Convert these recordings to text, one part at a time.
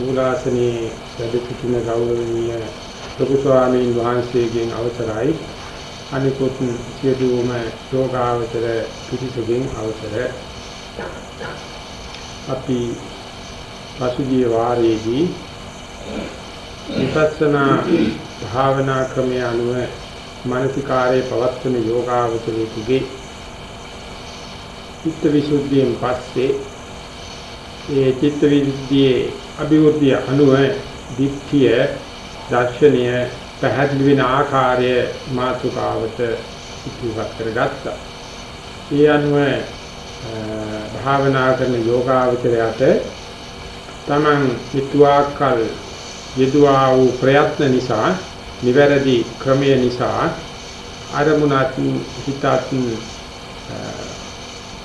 මූලාසනයේ වැඩ සිටින ගෞරවනීය ලොකු ස්වාමීන් වහන්සේගෙන් අවසරයි. අනිකුත් සියලුම යෝගාවචර පිරිසගෙන් අවසර. අපි පසුගිය වාරයේදී විපස්සනා භාවනා ක්‍රමයේ අනුව මානසිකාරයේ පවත්වන යෝගාවචරයේ චිත්ත විසුද්ධියෙන් පස්සේ ඒ චිත්ත විසුද්ධියේ අභිවෘද්ධිය අනුව දික්ඛිය දර්ශනීය පැහැදිලි වෙන ආකාරය මාතුකාවට ඉතිවත් කරගත්තා. ඒ අනුව භාවනා කරන යෝගාවචරයට තමන් විතුආකල් යෙදුවා වූ ප්‍රයත්න නිසා නිවැරදි ක්‍රමය නිසා අරමුණත් හිතත්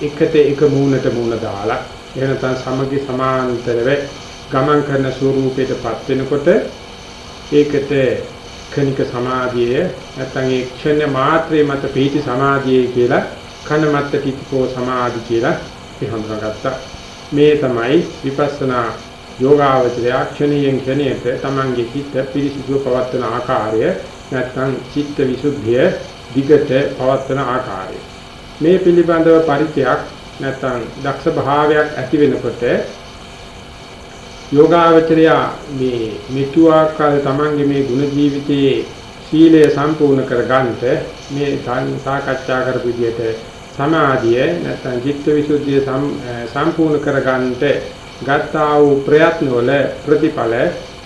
එකට එක මූණට මූණ දාලා එහෙම නැත්නම් සමගි සමාන්තරව ගමන් කරන ස්වરૂපයටපත් වෙනකොට ඒකට කණික සමාධිය නැත්නම් ඒ ක්ෂණ මාත්‍රේ මත පිහිටි සමාධිය කියලා කන මත තිතිකෝ සමාධි කියලා හඳුනාගත්තා. මේ තමයි විපස්සනා යෝගාවචරය ක්ෂණයෙන් ක්ෂණයට තමන්ගේ හිත පිරිසිදුව පවත්වන ආකාරය නැත්නම් චිත්ත විසුද්ධිය දිගට පවත්වන ආකාරය. මේ පිළිබඳව පරිචයක් නැත්නම් දක්ෂ භාවයක් ඇති වෙනකොට යෝගාවචරය මේ මිතුආකාර තමන්ගේ මේ ගුණ ජීවිතයේ සීලය සම්පූර්ණ කරගන්නට මේ සාකච්ඡා කරපු විදිහට සමාධිය නැත්නම් චිත්තවිසුද්ධිය සම්පූර්ණ කරගන්නට ගත්තා වූ ප්‍රයත්න වල ප්‍රතිඵල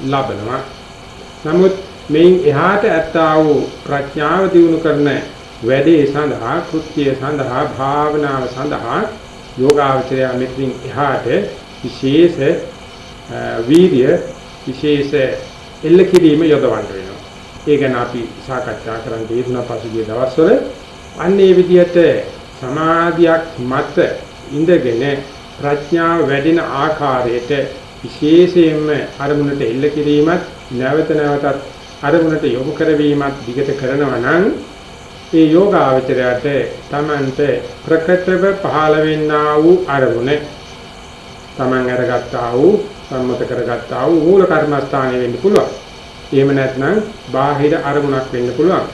ලබනවා. නමුත් මේන් එහාට ඇත්තා වූ ප්‍රඥාව දිනු කරන වැඩේ සඳහා කෘත්‍ය සඳහා භාවනාව සඳහා යෝගාවචරය මෙතනින් එහාට විශේෂ වීර්ය විශේෂ එල්ල කිරීම යොදවන්න වෙනවා. ඒ ගැන අපි සාකච්ඡා කරන්න දීතුනා පසුගිය දවස්වල අන්නේ විදිහට සමාධියක් මත ඉඳගෙන ප්‍රඥාව වැඩෙන ආකාරයට විශේෂයෙන්ම අරමුණට එල්ල කිරීමත් නැවත නැවතත් අරමුණට යොමු කරවීමත් දිගට කරනවා නම් ඒ යෝගාවචරයට තමන්ට ප්‍රකටව පහළ වෙන්නා වූ අරමුණ තමන් අරගත්තා වූ සම්මත කරගත්තා වූ මූල කර්මස්ථානය වෙන්න පුළුවන්. එහෙම නැත්නම් බාහිර අරමුණක් වෙන්න පුළුවන්.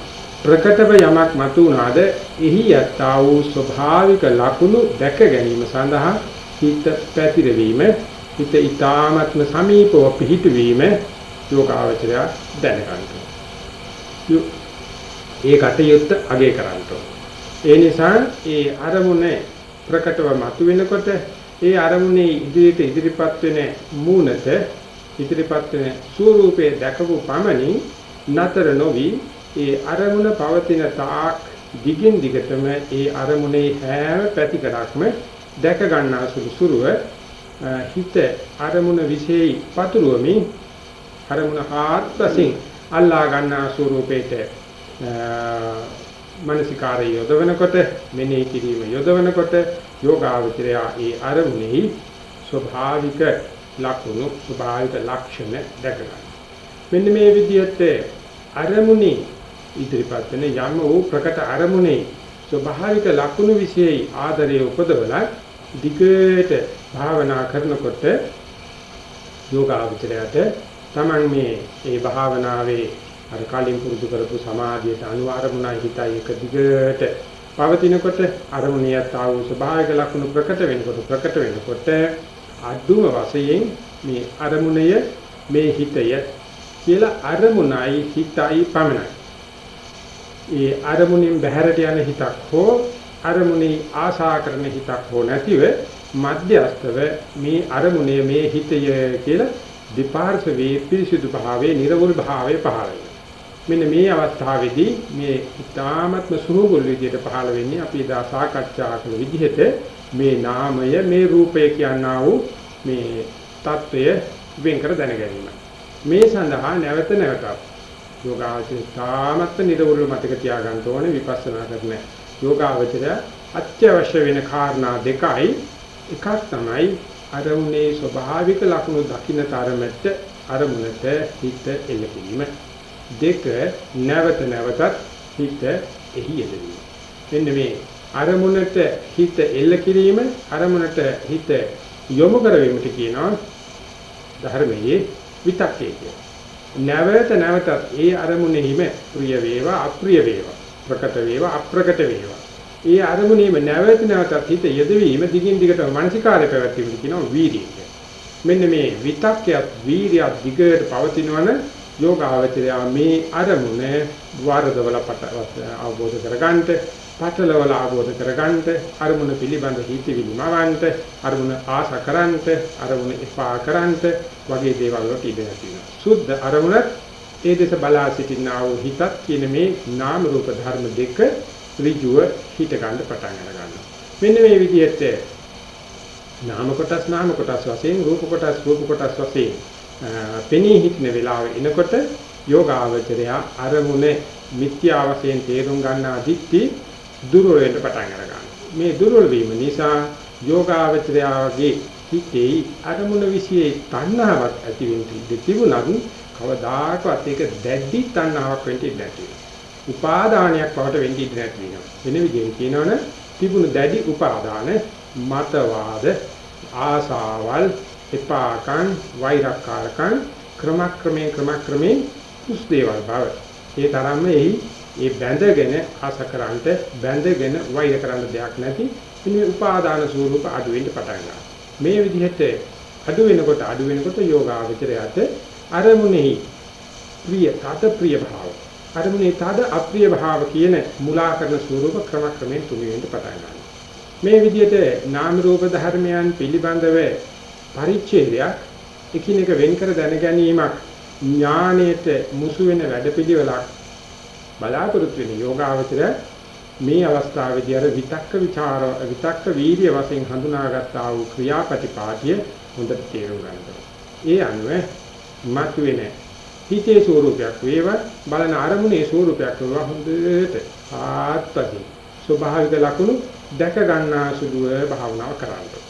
ප්‍රකටව යමක් මතුණාද එහි යත්තා වූ ස්වභාවික ලක්ෂණ දැක ගැනීම සඳහා හිත පැතිරවීම හිත ඊ타ත්ම සමීපව පිහිටවීම යෝගාවචරය දැනගන්නවා. ඒ කටයුත්ත අගය කරන්න ඒ නිසා ඒ අරමුණ ප්‍රකටව මතුවෙනකොට ඒ අරමුණේ ඉදිරියට ඉදිරිපත් වෙන මූණත ඉදිරිපත් වෙන ස්වરૂපයේ දැකපු පමණින් නතර නොවි ඒ අරමුණ පවතින තාක් දිගින් දිගටම ඒ අරමුණේ හැම පැතිකඩක්ම දැක ගන්නා සුළු සුරුව හිත අරමුණ විශේෂයි පතුරුවමින් අරමුණ ආත්පසින් අල්ලා ගන්නා ස්වરૂපේට මානසිකාරය යොදවනකොට මෙනෙහි කිරීම යොදවනකොට යෝගාවචරය ඒ අරමුණෙහි ස්වභාවික ලක්ෂණ ස්වභාවික ලක්ෂණ දැක ගන්න. මෙන්න මේ විදිහට අරමුණේ ඉදිරිපත් වෙන යම් වූ ප්‍රකට අරමුණේ ස්වභාවික ලක්ෂණ વિશે ආදරය උපදවලා දිගට භාවනා කරනකොට යෝගාවචරයට තමන් මේ ඒ භාවනාවේ අර කලින් පුරුදු කරපු සමාධියට අනුව අරමුණයි හිතයි එක දිගට පවතිනකොට අරමුණියත් ආ වූ ස්වභාවික ලක්ෂණ ප්‍රකට වෙනකොට ප්‍රකට වෙනකොට අදුම වශයෙන් මේ අරමුණය මේ හිතය කියලා අරමුණයි හිතයි පමණයි. ඒ අරමුණින් බැහැරට යන හිතක් හෝ අරමුණේ ආශා කරන හිතක් හෝ නැතිව මධ්‍යස්තව මේ අරමුණේ මේ හිතය කියලා දෙපාර්ශවයේ පිරිසිදු භාවයේ නිර්වෘල් භාවයේ පහළ වෙනවා. මෙන්න මේ අවස්ථාවේදී මේ ඉතාමත්ම සුළුබුල් විදිහට පහළ වෙන්නේ අපි දා සාකච්ඡා කරන විදිහට මේ නාමය මේ රූපය කියනා වූ මේ తত্ত্বය වෙන්කර දැනගැනීම. මේ සඳහා නැවත නැවතත් යෝගාවචර තාමත් නිරවුල් මතක තියාගන්න ඕනේ විපස්සනා කරන යෝගාවචර අත්‍යවශ්‍ය වෙන කාරණා දෙකයි එකක් තමයි අරමුණේ ස්වභාවික ලක්ෂණ දකින්න තරමට අරමුණට හිත එළඹීම දෙක නැවත නැවතත් හිත එහි යෙදවීම මෙන්න මේ අරමුණට හිත එල්ල කිරීම අරමුණට හිත යොමු කරවීමට කියනවා ධර්මයේ විතක්කේ කියලා. නැවත නැවතත් ඒ අරමුණෙහිම ප්‍රිය වේවා අප්‍රිය වේවා ප්‍රකට වේවා අප්‍රකට වේවා. ඒ අරමුණෙහිම නැවත නැවතත් හිත යෙදවීම දිගින් දිගට මානසිකාරය පැවැත්වීම කියනවා වීර්යය. මෙන්න මේ විතක්කයත් වීර්යයත් දිගට පවතිනවන යෝගාවචරය මේ අරමුණ වරදවල පට අවබෝධ කරගන්නට පටලවල ආબોධ කරගන්නට අරමුණ පිළිබඳ හිතවිලි මවන්නට අරමුණ ආස කරන්නට අරමුණ එපා කරන්නට වගේ දේවල් වලට ඉඩ තියෙනවා. සුද්ධ අරමුණත් ඒ දෙස බලා සිටිනා වූ හිතත් කියන මේ නාම රූප ධර්ම දෙක ඍජුව හිත ගන්න පටන් ගන්නවා. මෙන්න මේ විදිහට නාම කොටස් නාම කොටස් වශයෙන් රූප කොටස් රූප කොටස් වශයෙන් පෙනී හිටින වෙලාව එනකොට යෝගාවචරය අරමුණ මිත්‍යා වශයෙන් තේරුම් ගන්නා දික්ටි දුර්වල වෙන්න පටන් අරගන්නවා. මේ දුර්වල වීම නිසා යෝගාවචරයාගේ හිතේ අරමුණ વિશે තණ්හාවක් ඇති වෙන්න තිබුණත් කවදාකවත් ඒක දැඩි තණ්හාවක් වෙන්න ඉඩ නැති වෙනවා. උපාදානයක් බවට වෙන්න ඉඩ නැති වෙනවා. වෙන විදිහෙන් කියනවනේ තිබුණු දැඩි උපාදාන මතවාද ආසාවල් එපාකන් වෛරක්කාරකන් ක්‍රමක්‍රමයෙන් ක්‍රමක්‍රමයෙන් කුස්දේවල් බව. ඒ තරම්ම එහි ඒ බැඳගෙන ආසකරන්ට බැඳගෙන වෛර කරන්න දෙයක් නැති මේ උපාදාන ස්වරූප අඩු වෙන්න පටන් ගන්නවා. මේ විදිහට අඩු වෙනකොට අඩු වෙනකොට යෝගාවචරයට අරමුණෙහි ප්‍රිය තද ප්‍රිය භාව අරමුණේ තද අප්‍රිය භාව කියන මුලා කරන ස්වරූප ක්‍රමක්‍රමයෙන් තුනි වෙන්න පටන් ගන්නවා. මේ විදිහට නාම රූප ධර්මයන් පිළිබඳව පරිච්ඡේදයක් එකිනෙක වෙන්කර දැන ගැනීමක් ඥාණයට මුසු වෙන වැඩපිළිවෙලක් බලාපොරොත්තු වෙන යෝගාවචර මේ අවස්ථාවේදී අර විතක්ක ਵਿਚාර විතක්ක වීර්ය වශයෙන් හඳුනාගත්තා වූ ක්‍රියාපටිපාටිය හොඳට තේරුම් ගන්න. ඒ අනුව මතුවේ හිතේ ස්වરૂපයක් වේවා බලන අරමුණේ ස්වરૂපයක් වේවා හොඳට ආත්පදී ස්වභාවික ලක්ෂණ දැක ගන්නා සුදුව භාවනාව කරන්නේ.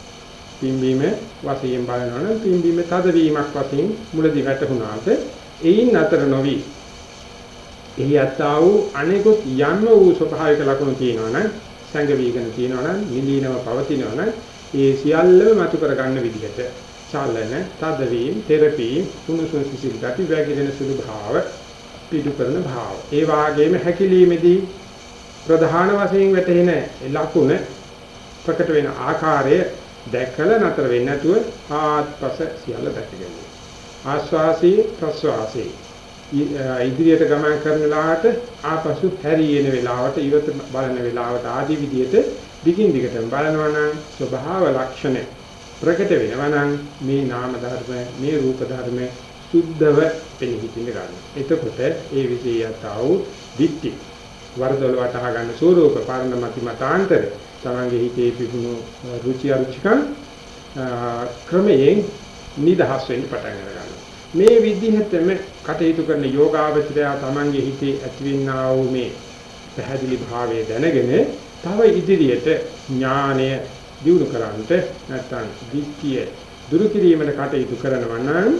පිම්බීම වශයෙන් බලනවනම් පිම්බීම තදවීමක් වශයෙන් මුලදී වැටුණාට එයින් අතර නොවි. එහි යත්තා වූ අනෙකුත් යන්න වූ ස්වභාවික ලක්ෂණ තියෙනවනම් සංගවීගෙන තියෙනවනම් නිලීනව පවතිනවනම් ඒ සියල්ලම මතු කරගන්න විදිහට. චලන, තදවීම, තෙරපි, කුණුසුන් සිසිල් ගති වැగిරෙන සුළු භාව, පිටු කරන භාව. ඒ වාගේම හැකිලීමේදී ප්‍රධාන වශයෙන් වැටෙන ලකුණ ප්‍රකට වෙන ආකාරය දැකලා නතර වෙන්නේ නැතුව ආත්පස සියල්ල දැකගන්න. ආස්වාසී ප්‍රස්වාසී ඉදිරියට ගමන් කරන වෙලාවට ආපසු හැරියෙන වෙලාවට ඉවත බලන වෙලාවට ආදී විදිහට දිගින් දිගටම බලනවා නම් ස්වභාව ලක්ෂණ ප්‍රකට වෙනවා නම් මේ නාම ධර්ම මේ රූප ධර්ම සුද්ධව පෙනහිටින්න ගන්න. එතකොට ඒ විශේෂයතාව දික්ටි වර්ධවල වටහා ගන්න ස්වરૂප පාරණමති මතාන්තර තමන්ගේ හිතේ පිබුණු රුචි අරුචිකන් ක්‍රමයෙන් නිදහස් වෙන්න පටන් ගන්නවා. මේ විදිහටම කටයුතු කරන යෝගාවචරය තමන්ගේ හිතේ ඇතිවෙනා වූ මේ පැහැදිලි භාවය දැනගෙන තව ඉදිරියට ඥානය දියුණු කරන්නට නැත්නම් දික්කිය දුරු කිරීමට කටයුතු කරනවා නම්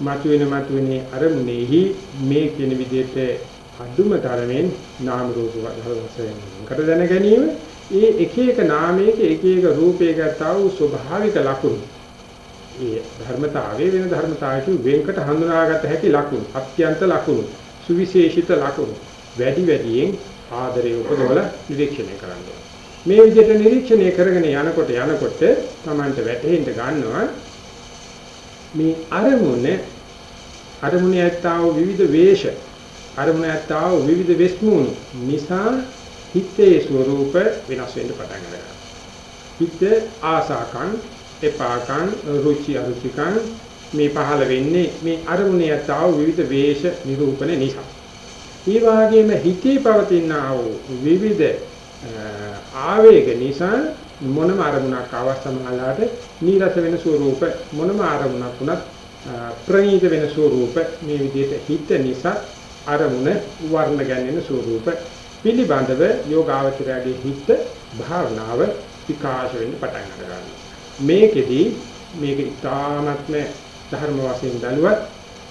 මතුවෙන මතුවෙන අරමුණෙහි මේ කියන විදිහට අදුම තරමෙන් නාම රූප වශයෙන් කර දැන ගැනීම ඒ එක එක නාමයක එක එක රූපයක තව ස්වභාවික ලක්ෂණ ඒ ධර්මතාවයේ වෙන ධර්මතාවයකින් වෙන්කට හඳුනාගත හැකි ලක්ෂණ, අත්‍යන්ත ලක්ෂණ, සුවිශේෂිත ලක්ෂණ වැඩි වැඩියෙන් ආදරය උපදවල නිරීක්ෂණය කරන්න. මේ විදිහට නිරීක්ෂණය කරගෙන යනකොට යනකොට Tamanට වැටහෙන්න ගන්නවා මේ අරමුණ අරමුණේ ඇත්තව විවිධ වේශ අරමුණ ඇත්තව විවිධ වෙස්මුණු නිසා හිතේ ස්වરૂප වෙනස් වෙන්න පටන් ගන්නවා. හිත ආසාකම්, එපාකම්, රුචි අරුචිකම් මේ පහළ වෙන්නේ මේ අරමුණේ තාව විවිධ වේශ නිරූපණ නිසා. ඒ වගේම හිතේ පවතින විවිධ ආවේග නිසා මොනම අරමුණක් අවස්ථමලාට නිරස වෙන ස්වરૂප මොනම අරමුණක් උනත් ප්‍රණීත වෙන ස්වરૂප මේ විදිහට හිත නිසා අරමුණ වර්ණ ගැන්වෙන ස්වરૂප පිළිබඳව යෝගාවචරයේ හිත භාවනාව විකාශ වෙන්න පටන් ගන්නවා. මේකෙදී මේක ඉතාමත්ම ධර්ම වශයෙන් බැලුවත්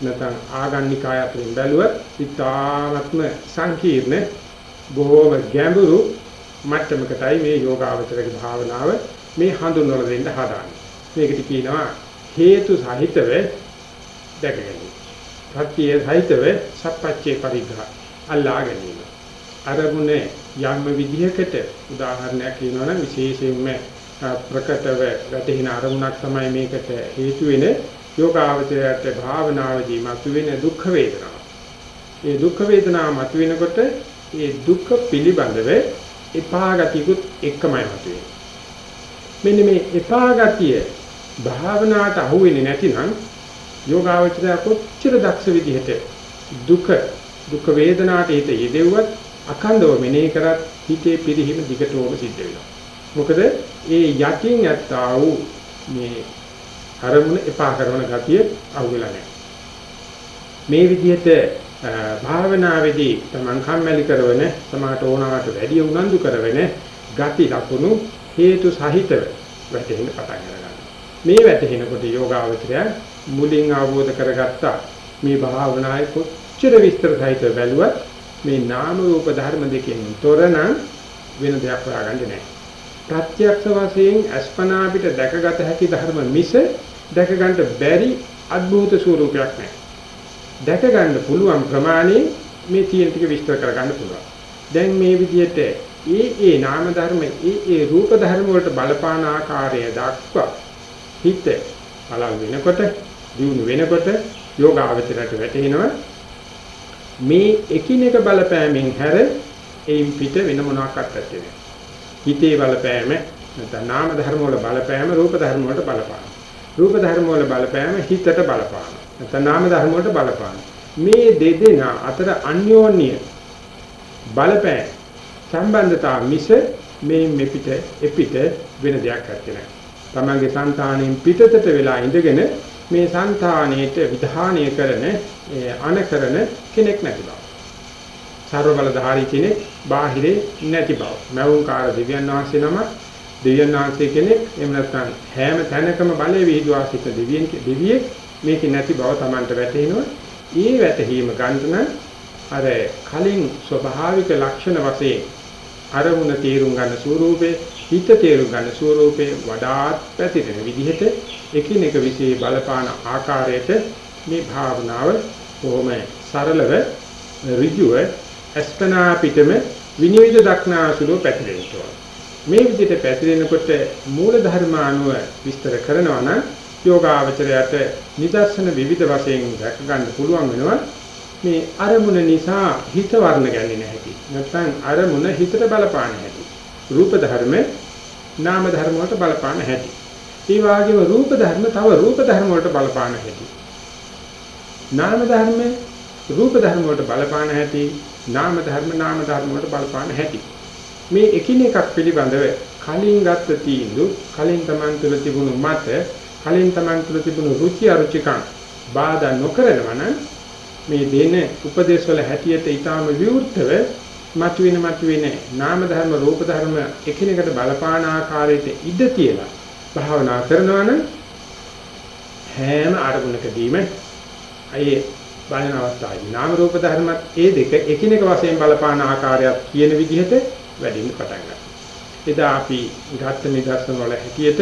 නැත්නම් ආගන්නිකාය අතරින් බැලුවත් ඉතාමත්ම සංකීර්ණ බොහෝම ගැඹුරු මට්ටමකටයි මේ යෝගාවචරයේ භාවනාව මේ හඳුන්වලා දෙන්න හදාන්නේ. මේකට කියනවා හේතු සහිතව දැක ගැනීම. ප්‍රත්‍ය සහිතව සත්‍පච්චේ පරිග්‍රහ අල්ලා ගැනීම. අරමුණේ යම් විදිහකට උදාහරණයක් කියනවා නම් විශේෂයෙන්ම ප්‍රකටව වැටෙන අරමුණක් තමයි මේකට හේතු වෙන යෝගාවචරයට භාවනාවේදී මතුවෙන දුක් වේදනාව. ඒ දුක් වේදනාව මතුවෙනකොට ඒ දුක් පිළිබඳව එපා ගතියකුත් එකමයි මතුවෙන්නේ. මෙන්න මේ එපා ගතිය භාවනාවට අහු වෙන්නේ නැතිනම් යෝගාවචරය කොච්චර දක්ෂ විදිහට දුක දුක් වේදනාට හිත යෙදෙව්වත් අඛණ්ඩව මෙනෙහි කරත් හිතේ පිරිහීම දිගටම සිද්ධ වෙනවා. මොකද ඒ යකින් යත්තා වූ මේ අරමුණ එපා කරන ගතිය අහුවෙලා නැහැ. මේ විදිහට භාවනාවේදී තමන් කම්මැලි කරවන සමාට ඕනකට වැඩි උනන්දු කරවන ගති ලකුණු හේතු සහිතව වැටෙන්න පටන් ගන්නවා. මේ වැටෙනකොට යෝගාවචරය මුලින් අවබෝධ කරගත්තා මේ භාවනාවේ කොච්චර විස්තර සහිතව බැලුවත් මේ නාම රූප ධර්ම දෙකෙන් තොරන වෙන දෙයක් හොයාගන්නේ නැහැ. ප්‍රත්‍යක්ෂ වශයෙන් අස්පනා පිට දැකගත හැකි ධර්ම මිස දැක ගන්න බැරි අద్භූත ස්වරූපයක් නැහැ. දැක ගන්න පුළුවන් ප්‍රමාණය මේ තියෙන ටික විස්තර කර ගන්න පුළුවන්. දැන් මේ විදිහට ඒ ඒ නාම ධර්ම ඒ ඒ රූප ධර්ම වලට බලපාන ආකාරය දක්වා හිත බලල් වෙනකොට දිනු වෙනකොට යෝගාවචරයට වැටෙනවා මේ එකිනෙක බලපෑමෙන් හැර එයින් පිට වෙන මොනවාක්වත් නැත්තේ. හිතේ බලපෑම නැත්නම් නාම ධර්ම වල බලපෑම රූප ධර්ම වලට බලපාන. රූප ධර්ම වල බලපෑම හිතට බලපාන. නැත්නම් නාම ධර්ම වලට බලපාන. මේ දෙදෙනා අතර අන්‍යෝන්‍ය බලපෑම සම්බන්ධතාව මිස මේ මෙපිට එපිට වෙන දෙයක් නැත්තේ. තමන්ගේ సంతාණයෙන් පිටතට වෙලා ඉඳගෙන මේ సంతාණයට විධානය කරන අනකරන කෙනෙක් නැති බව. සර්ව බලධාරී කෙනෙක් බාහිරේ නැති බව. මෞංකාර දිව්‍යන් වහන්සේ නම දෙවියන් වහන්සේ කෙනෙක් එහෙම නැත්නම් හැම තැනකම බලය විහිදුවා සිට දෙවියන් දෙවියෙක් මේක නැති බව Tamanට වැටහෙනවා. ඒ වැටහීම ගන්න අර කලින් ස්වභාවික ලක්ෂණ වශයෙන් අරමුණ තේරුම් ගන්න ස්වරූපේ හිත තේරුම් ගන්න ස්වරූපේ වඩාත් පැතිරෙන විදිහට එකිනෙක විශේෂ බලපාන ආකාරයට මේ භාවනාව කොහොම සරලව ඍජුව අස්පනා පිටම විනිවිද දක්නාසුලෝ පැතිරෙනවා මේ විදිහට පැතිරෙනකොට මූල ධර්මානුව විස්තර කරනවා නම් යෝගාවචරයට නිදර්ශන විවිධ වශයෙන් දැක ගන්න පුළුවන් වෙනවා. මේ අරමුණ නිසා හිත වර්ණ ගන්නේ නැහැ නැත්නම් අරමුණ හිතට බලපාන හැටි. රූප ධර්ම නාම ධර්ම වලට බලපාන හැටි. ඒ වගේම රූප ධර්ම තව රූප ධර්ම වලට බලපාන හැටි. නාම ධර්ම රූප ධර්ම වලට බලපාන හැටි නාම ධර්ම නාම ධර්ම වලට බලපාන හැටි. මේ එකිනෙකක් පිළිබඳව කලින් ගත්ත තීන්දුව කලින් Taman තුල තිබුණු මත කලින් Taman තුල තිබුණු රුචි අරුචිකම් බාධා නොකරනවා නම් මේ දෙන උපදේශවල හැටියට ඊටාම විවෘතව මතුවෙන මතුවෙන නාම ධර්ම රූප ධර්ම එකිනෙකට බලපාන ආකාරයට ඉඩ තියලා භාවනා කරනවා නම් හැම අරමුණකදීම අයේ බලන අවස්ථාවේ නාම රූප ධර්මත් ඒ දෙක එකිනෙක වශයෙන් බලපාන ආකාරයක් කියන විදිහට වැඩිම පටන් ගන්නවා. එදා අපි ගත්ත නිදර්ශන වල හැටියට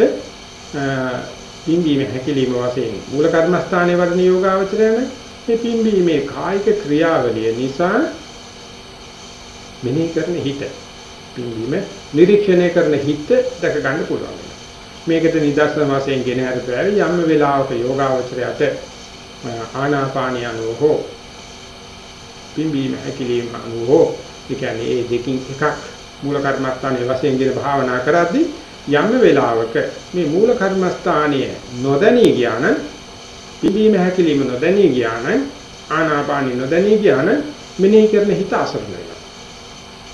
පිම්බීම හැකිලිම වශයෙන් මූල කර්මස්ථානයේ වඩන යෝගාවචරයන මේ පිම්බීමේ කායික ක්‍රියාවලිය නිසා මෙනෙහි කරන හිත පිම්බීම නිරීක්ෂණය කරන හිත දැක ගන්න පුළුවන්. මේකට නිදර්ශන වශයෙන් ගෙන හරිපෑවි යම් වෙලාවක යෝගාවචරයට ආනාපානිය අනුව පිම්බීම හැකිලිම අනුව ඒ කියන්නේ මේ දෙකින් එකක් මූල කර්මස්ථානයේ වශයෙන් ගෙන භාවනා කරද්දී යම් වෙලාවක මේ මූල කර්මස්ථානයේ නොදැනී ගියාන පිබීම හැකිලිම නොදැනී ගියාන ආනාපානි නොදැනී ගියාන මෙනෙහි කරන හිත අසරණ වෙනවා.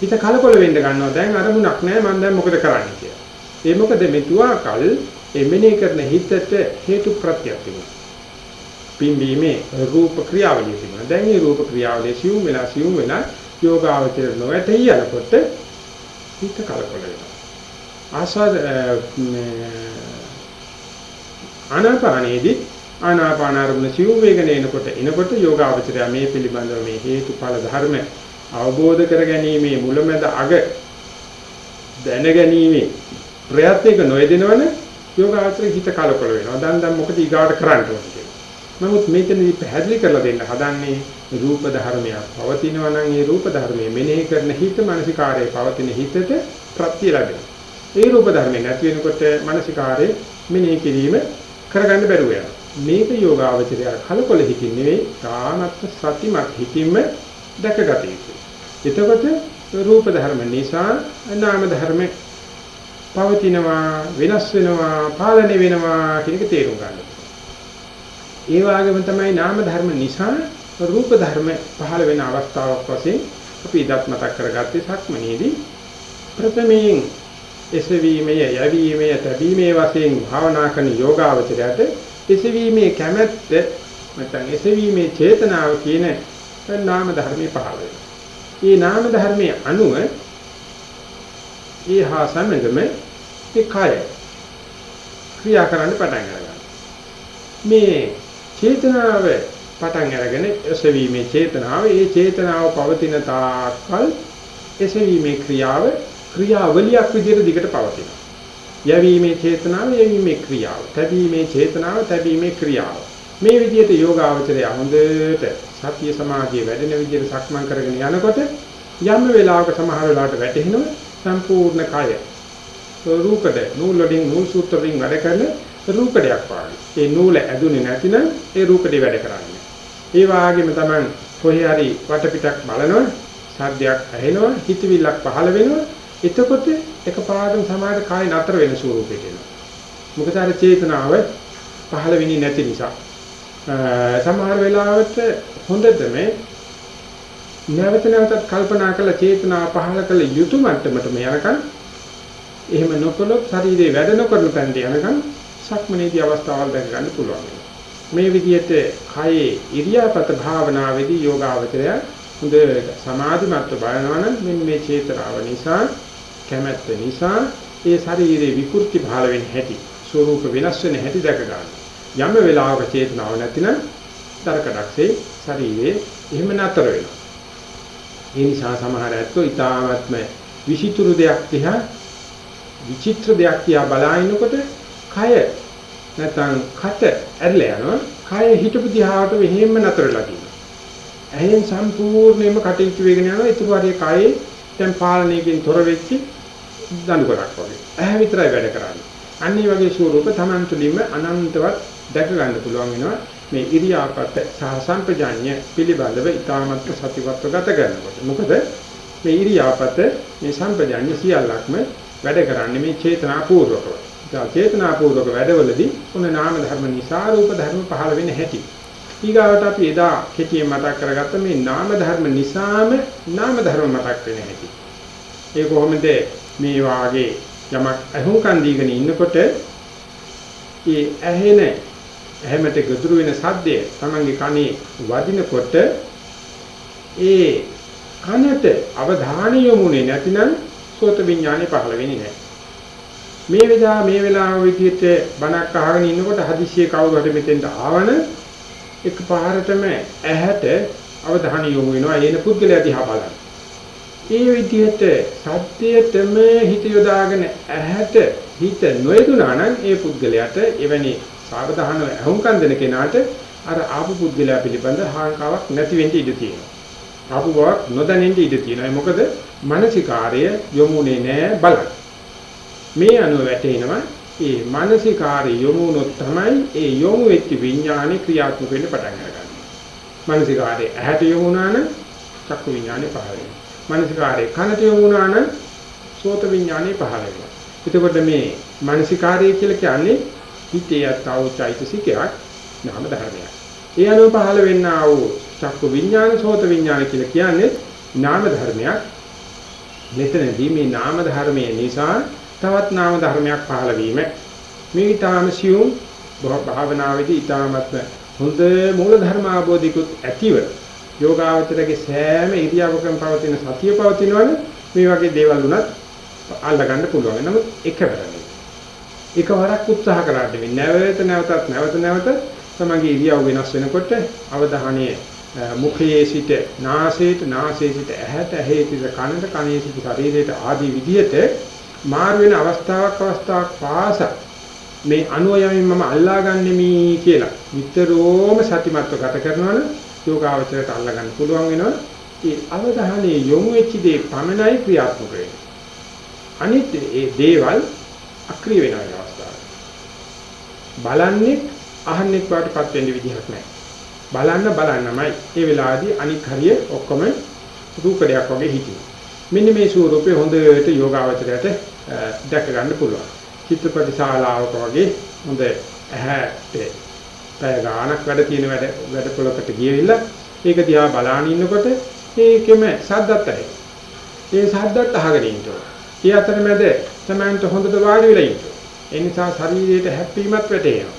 හිත කලකොල වෙන්න ගන්නවා. දැන් අරමුණක් නැහැ මම දැන් මොකද කරන්නේ කියලා. ඒ මොකද මෙතුආකල් එමෙනේ කරන හිතට හේතු ප්‍රත්‍යක් තිබුණා. පිම්බීමේ රූප ක්‍රියාවලිය තිබුණා. දැන් මේ රූප ක්‍රියාවලිය සියුම් වෙලා සියුම් වෙලා යෝගාවචර නොවැටී යනකොට හිත කලකොල වෙනවා. ආස්වාද ආනාපානයේදී ආනාපාන අරමුණ සිව් වේගන එනකොට එනකොට යෝගාවචරය මේ පිළිබඳව මේ හේතුඵල ධර්ම අවබෝධ කර ගැනීමේ මුලමැද අග දැනගැනීමේ ප්‍රයත්නයක නොයදෙනවනේ යෝගාවචරය හිත කලකොල වෙනවා. දැන් දැන් මොකද ඊගාට කරන්න ඕනේ කියලා. නමුත් මේකෙන්දී පැහැදිලි කරලා දෙන්න හදන්නේ රූප ධර්මයක් පවතිනවා නම් ඒ රූප ධර්මයේ මෙනෙහි කරන හිත මානසිකාරයේ පවතින හිතට ප්‍රත්‍ය ලැබෙනවා. ඒ රූප ධර්මේ නැති වෙනකොට මානසිකාරයේ මෙනෙහි කිරීම කරගන්න බැරුව යනවා. මේක යෝගාවචරය කලකොල හිතින් නෙවෙයි කාමත්ව සතිමත් හිතින්ම දැකගත යුතුයි. එතකොට රූප ධර්ම නිසා නාම ධර්ම පවතිනවා වෙනස් වෙනවා පාලනය වෙනවා කියන එක තේරුම් ගන්න. ඒ වගේම තමයි නාම ධර්ම නිසා රූප ධර්ම පහළ වෙන අවස්ථාවක් වශයෙන් අපි ඉදත් මතක් කරගත්තේ සක්මනේදී ප්‍රථමයෙන් එසවීමේ යැවීමේ තැබීමේ වශයෙන් භාවනා කරන යෝගාවචරයට එසවීමේ කැමැත්ත නැත්නම් එසවීමේ චේතනාව කියන නාම ධර්මයේ පහළ වෙනවා. මේ නාම ධර්මයේ අනුව ඊහා සමගම ඒ කය ක්‍රියා කරන්න පටන් ගන්නවා. මේ චේතනාව පටන් අරගෙන එසවීමේ චේතනාව ඒ චේතනාව පවතින තාක්කල් එසවීමේ ක්‍රියාව ක්‍රියාවලියක් විදිහට දිගට පවතිනවා. යැවීමේ චේතනාව යැවීමේ ක්‍රියාව. තැබීමේ චේතනාව තැබීමේ ක්‍රියාව. මේ විදිහට යෝගාවචරය හොඳට සතිය සමාධිය වැඩෙන විදිහට සක්මන් කරගෙන යනකොට යම් වෙලාවක සමහර වෙලාවට වැටෙනවා සම්පූර්ණ කය රූපද නූල් වලින් නූල් සූත්‍ර වලින් වැඩ කරන රූපඩයක් වගේ. ඒ නූල ඇදුනේ නැතිනම් ඒ රූපඩේ වැඩ කරන්නේ. ඒ වාගේම තමයි කොහේ හරි වටපිටක් බලනවා, සද්දයක් ඇහෙනවා, හිතවිල්ලක් පහළ වෙනවා. එතකොට එකපාරටම සමාජ කාය නතර වෙන ස්වරූපයට එනවා. මොකද අර චේතනාව පහළ වෙන්නේ නැති නිසා. සමහර වෙලාවට හොඳටම නැවත නැවතත් කල්පනා කළ චේතනාව පහළ කළ යුතු මට්ටමටම යනකම් එහෙම නොකළොත් ශරීරයේ වැඩ නොකරන තැනට යනකම් සක්මනේදී අවස්ථාවල් දැක ගන්න පුළුවන්. මේ විදිහට කයේ ඉරියාපත භාවනාවේදී යෝගාවචරය හොඳ සමාධිමත්ව බලනවනම් මෙන්න මේ චේතනාව නිසා කැමැත්ත නිසා ඒ ශරීරයේ විකෘති භාල වෙන හැටි ස්වરૂප වෙනස් වෙන හැටි දැක ගන්න. යම් වෙලාවක චේතනාව නැතිනම් දරකඩක්සේ ශරීරයේ එහෙම නතර වෙනවා. ඒ නිසා සමහර ඇත්තෝ ඊ타ත්ම විචිතුරු දෙයක් තියා විචිත්‍ර දෙයක් තියා බලාිනකොට කය නැත්නම් කට ඇරලා යනවා. කය හිතපු දිහාට වෙහෙම්ම නතරලා තියෙනවා. ඇහෙන් සම්පූර්ණයෙන්ම කටයුතු වෙගෙන යනවා. ඒතුරු හරිය කයේ දැන් පාලනයකින් තොර වෙච්ච දඬුකරක් වගේ. ඇහැ විතරයි වැඩ කරන්නේ. අන්න ඒ වගේ ස්වරූප Taman තුලින්ම අනන්තවත් දැක ගන්න පුළුවන් වෙනවා. මේ ඉරියාපත සහ සම්පජාඤ්‍ය පිළිබඳව ඊ타මත් සතිවත්ව ගත කරනකොට. මොකද මේ ඉරියාපත මේ සම්පජාඤ්‍ය සියල්ලක්ම වැඩ කරන්නේ මේ චේතනාපූර්වකව. චේතනාපූර්වක වැඩවලදී උන නාම ධර්ම නිසා රූප ධර්ම පහළ වෙන හැටි. ඊගාවට අපි එදා කෙටියෙන් මතක් කරගත්ත මේ නාම ධර්ම නිසාම නාම ධර්ම මතක් වෙන හැටි. ඒ කොහොමද මේ වාගේ යමක් අහුම්කන් දීගෙන ඉන්නකොට ඒ ඇහෙන එහෙමට ගොදුරු වෙන සද්දය තමන්ගේ කනේ වදිනකොට ඒ කනට අවධානය යොමුනේ නැතිනම් සෝත විඥානේ පහළ වෙන්නේ නැහැ. මේ වෙලාව මේ වෙලාව විදිහට බණක් අහගෙන ඉන්නකොට හදිස්සියේ කවුරු හරි මෙතෙන්ට ආවන එකපාරටම ඇහැට අවධානය යොමු වෙනවා එන පුද්ගලයා දිහා බලන්න. ඒ විදිහට සත්‍යයටම හිත යොදාගෙන ඇහැට හිත නොයදුනා නම් ඒ පුද්ගලයාට එවැනි සාවධානව අහුම්කම් දෙන කෙනාට අර ආපු පුද්ගලයා පිළිබඳ හාංකාවක් නැති වෙන්න ඉඩ තියෙනවා. ආපු බවක් නොදැනෙන්න ඉඩ තියෙනවා. මොකද මානසිකාර්ය යොමුනේ නැහැ බලන්න. මේ අනුව වැටෙනවා ඒ මානසිකාර්ය යොමුනොත් තමයි ඒ යොමු වෙච්ච විඥානේ ක්‍රියාත්මක වෙන්න පටන් ගන්නේ. මානසිකාර්ය ඇහැට යොමුනා නම් චක්කු විඥානේ පහළ වෙනවා. මානසිකාර්ය කනට යොමුනා නම් සෝත විඥානේ පහළ වෙනවා. එතකොට මේ මානසිකාර්ය කියලා කියන්නේ හිතේ යතාව චෛතසිකයක් නාම ධර්මයක්. ඒ අනුව පහළ වෙන්නා වූ චක්කු විඥාන සෝත විඥාන කියලා කියන්නේ නාම ධර්මයක්. මෙතනදී මේ නාම ධර්මයේ නිසා තවත් නාම ධර්මයක් පහළ වීම මේ ඊටාම සියුම් භාවනාවේදී ඊටාමත් හොඳ මූල ධර්ම අවබෝධිකුත් ඇතිව යෝගාවචරයේ සෑම ඉරියව්වකම පවතින සතිය පවතිනවනේ මේ වගේ දේවල් උනත් අල්ලගන්න පුළුවන්. නමුත් එකවර නෙවෙයි. එකවරක් උත්සාහ කරාට නෙවෙයි. නැවත නැවතත් නැවත නැවත තමගේ ඉරියව් වෙනස් වෙනකොට අවධානය මුඛයේ සිට නාසයට නාසයේ සිට ඇහැට ඇහි සිට කනට කනේ සිට ශරීරයට ආදී විදිහට මාරු වෙන අවස්ථාවක් අවස්ථාවක් පාසා මේ අනුව යමින් මම අල්ලාගන්නේ මී කියලා විතරෝම සතිමත්ව ගත කරනවනේ යෝගාවචරයට අල්ලගන්න පුළුවන් වෙනවා ඒ අවධානයේ යොමු වෙච්ච දේ පමණයි ක්‍රියාත්මක වෙන්නේ. අනිත් ඒ දේවල් අක්‍රිය වෙන අවස්ථාවක්. බලන්නේ අහන්නේ වාටපත් වෙන්න විදිහක් නැහැ. බලන්න බලන්නමයි. ඒ වෙලාවේදී අනික් හරිය ඔක්කොම රූකඩයක් වගේ හිටිනවා. මෙන්න මේ ස්වරූපේ හොඳට යෝගාවචරයට දැක ගන්න පුළුවන්. චිත්‍රපට ශාලාවක වගේ හොඳ ඇහැට පැය ගාණක් වැඩ තියෙන වැඩ වැඩ පොලකට ගියවිලා ඒක දිහා බලාගෙන ඉන්නකොට ඒකෙම සද්දත් ඇයි. ඒ සද්දත් අහගෙන ඉන්නවා. ඒ අතරමැද තමන්ට හොඳට වාඩි වෙලා ඉන්නවා. ඒ නිසා ශරීරයට හැප්පීමක් වැටෙනවා.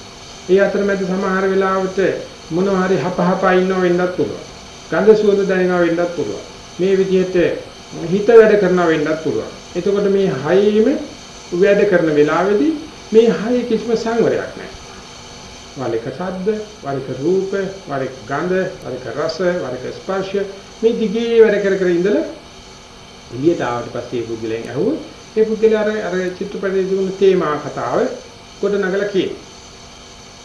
ඒ අතරමැද සමහර වෙලාවට මොනවා හරි හපහපා ඉන්නව වෙන්නත් පුළුවන්. ගඳ සුවඳ දැනෙනවා වෙන්නත් පුළුවන්. මේ විදිහට හිත වැඩ කරනවා වෙන්නත් පුළුවන්. එතකොට මේ හයෙම වැඩ කරන වෙලාවේදී මේ හය කිසිම සංවරයක් නැහැ. වලික ශබ්ද, වලික රූප, වලික ගන්ධ, වලික රස, වලික ස්පර්ශ මේ දිගේ වැඩ කර කර ඉඳලා එළියට ආවට පස්සේ ඒ පුද්ගලයන් අහුවොත් ඒ පුද්ගලයා අර අර චිත්‍රපටයේ තිබුණු තේමා කතාව කොට නගලා කියන.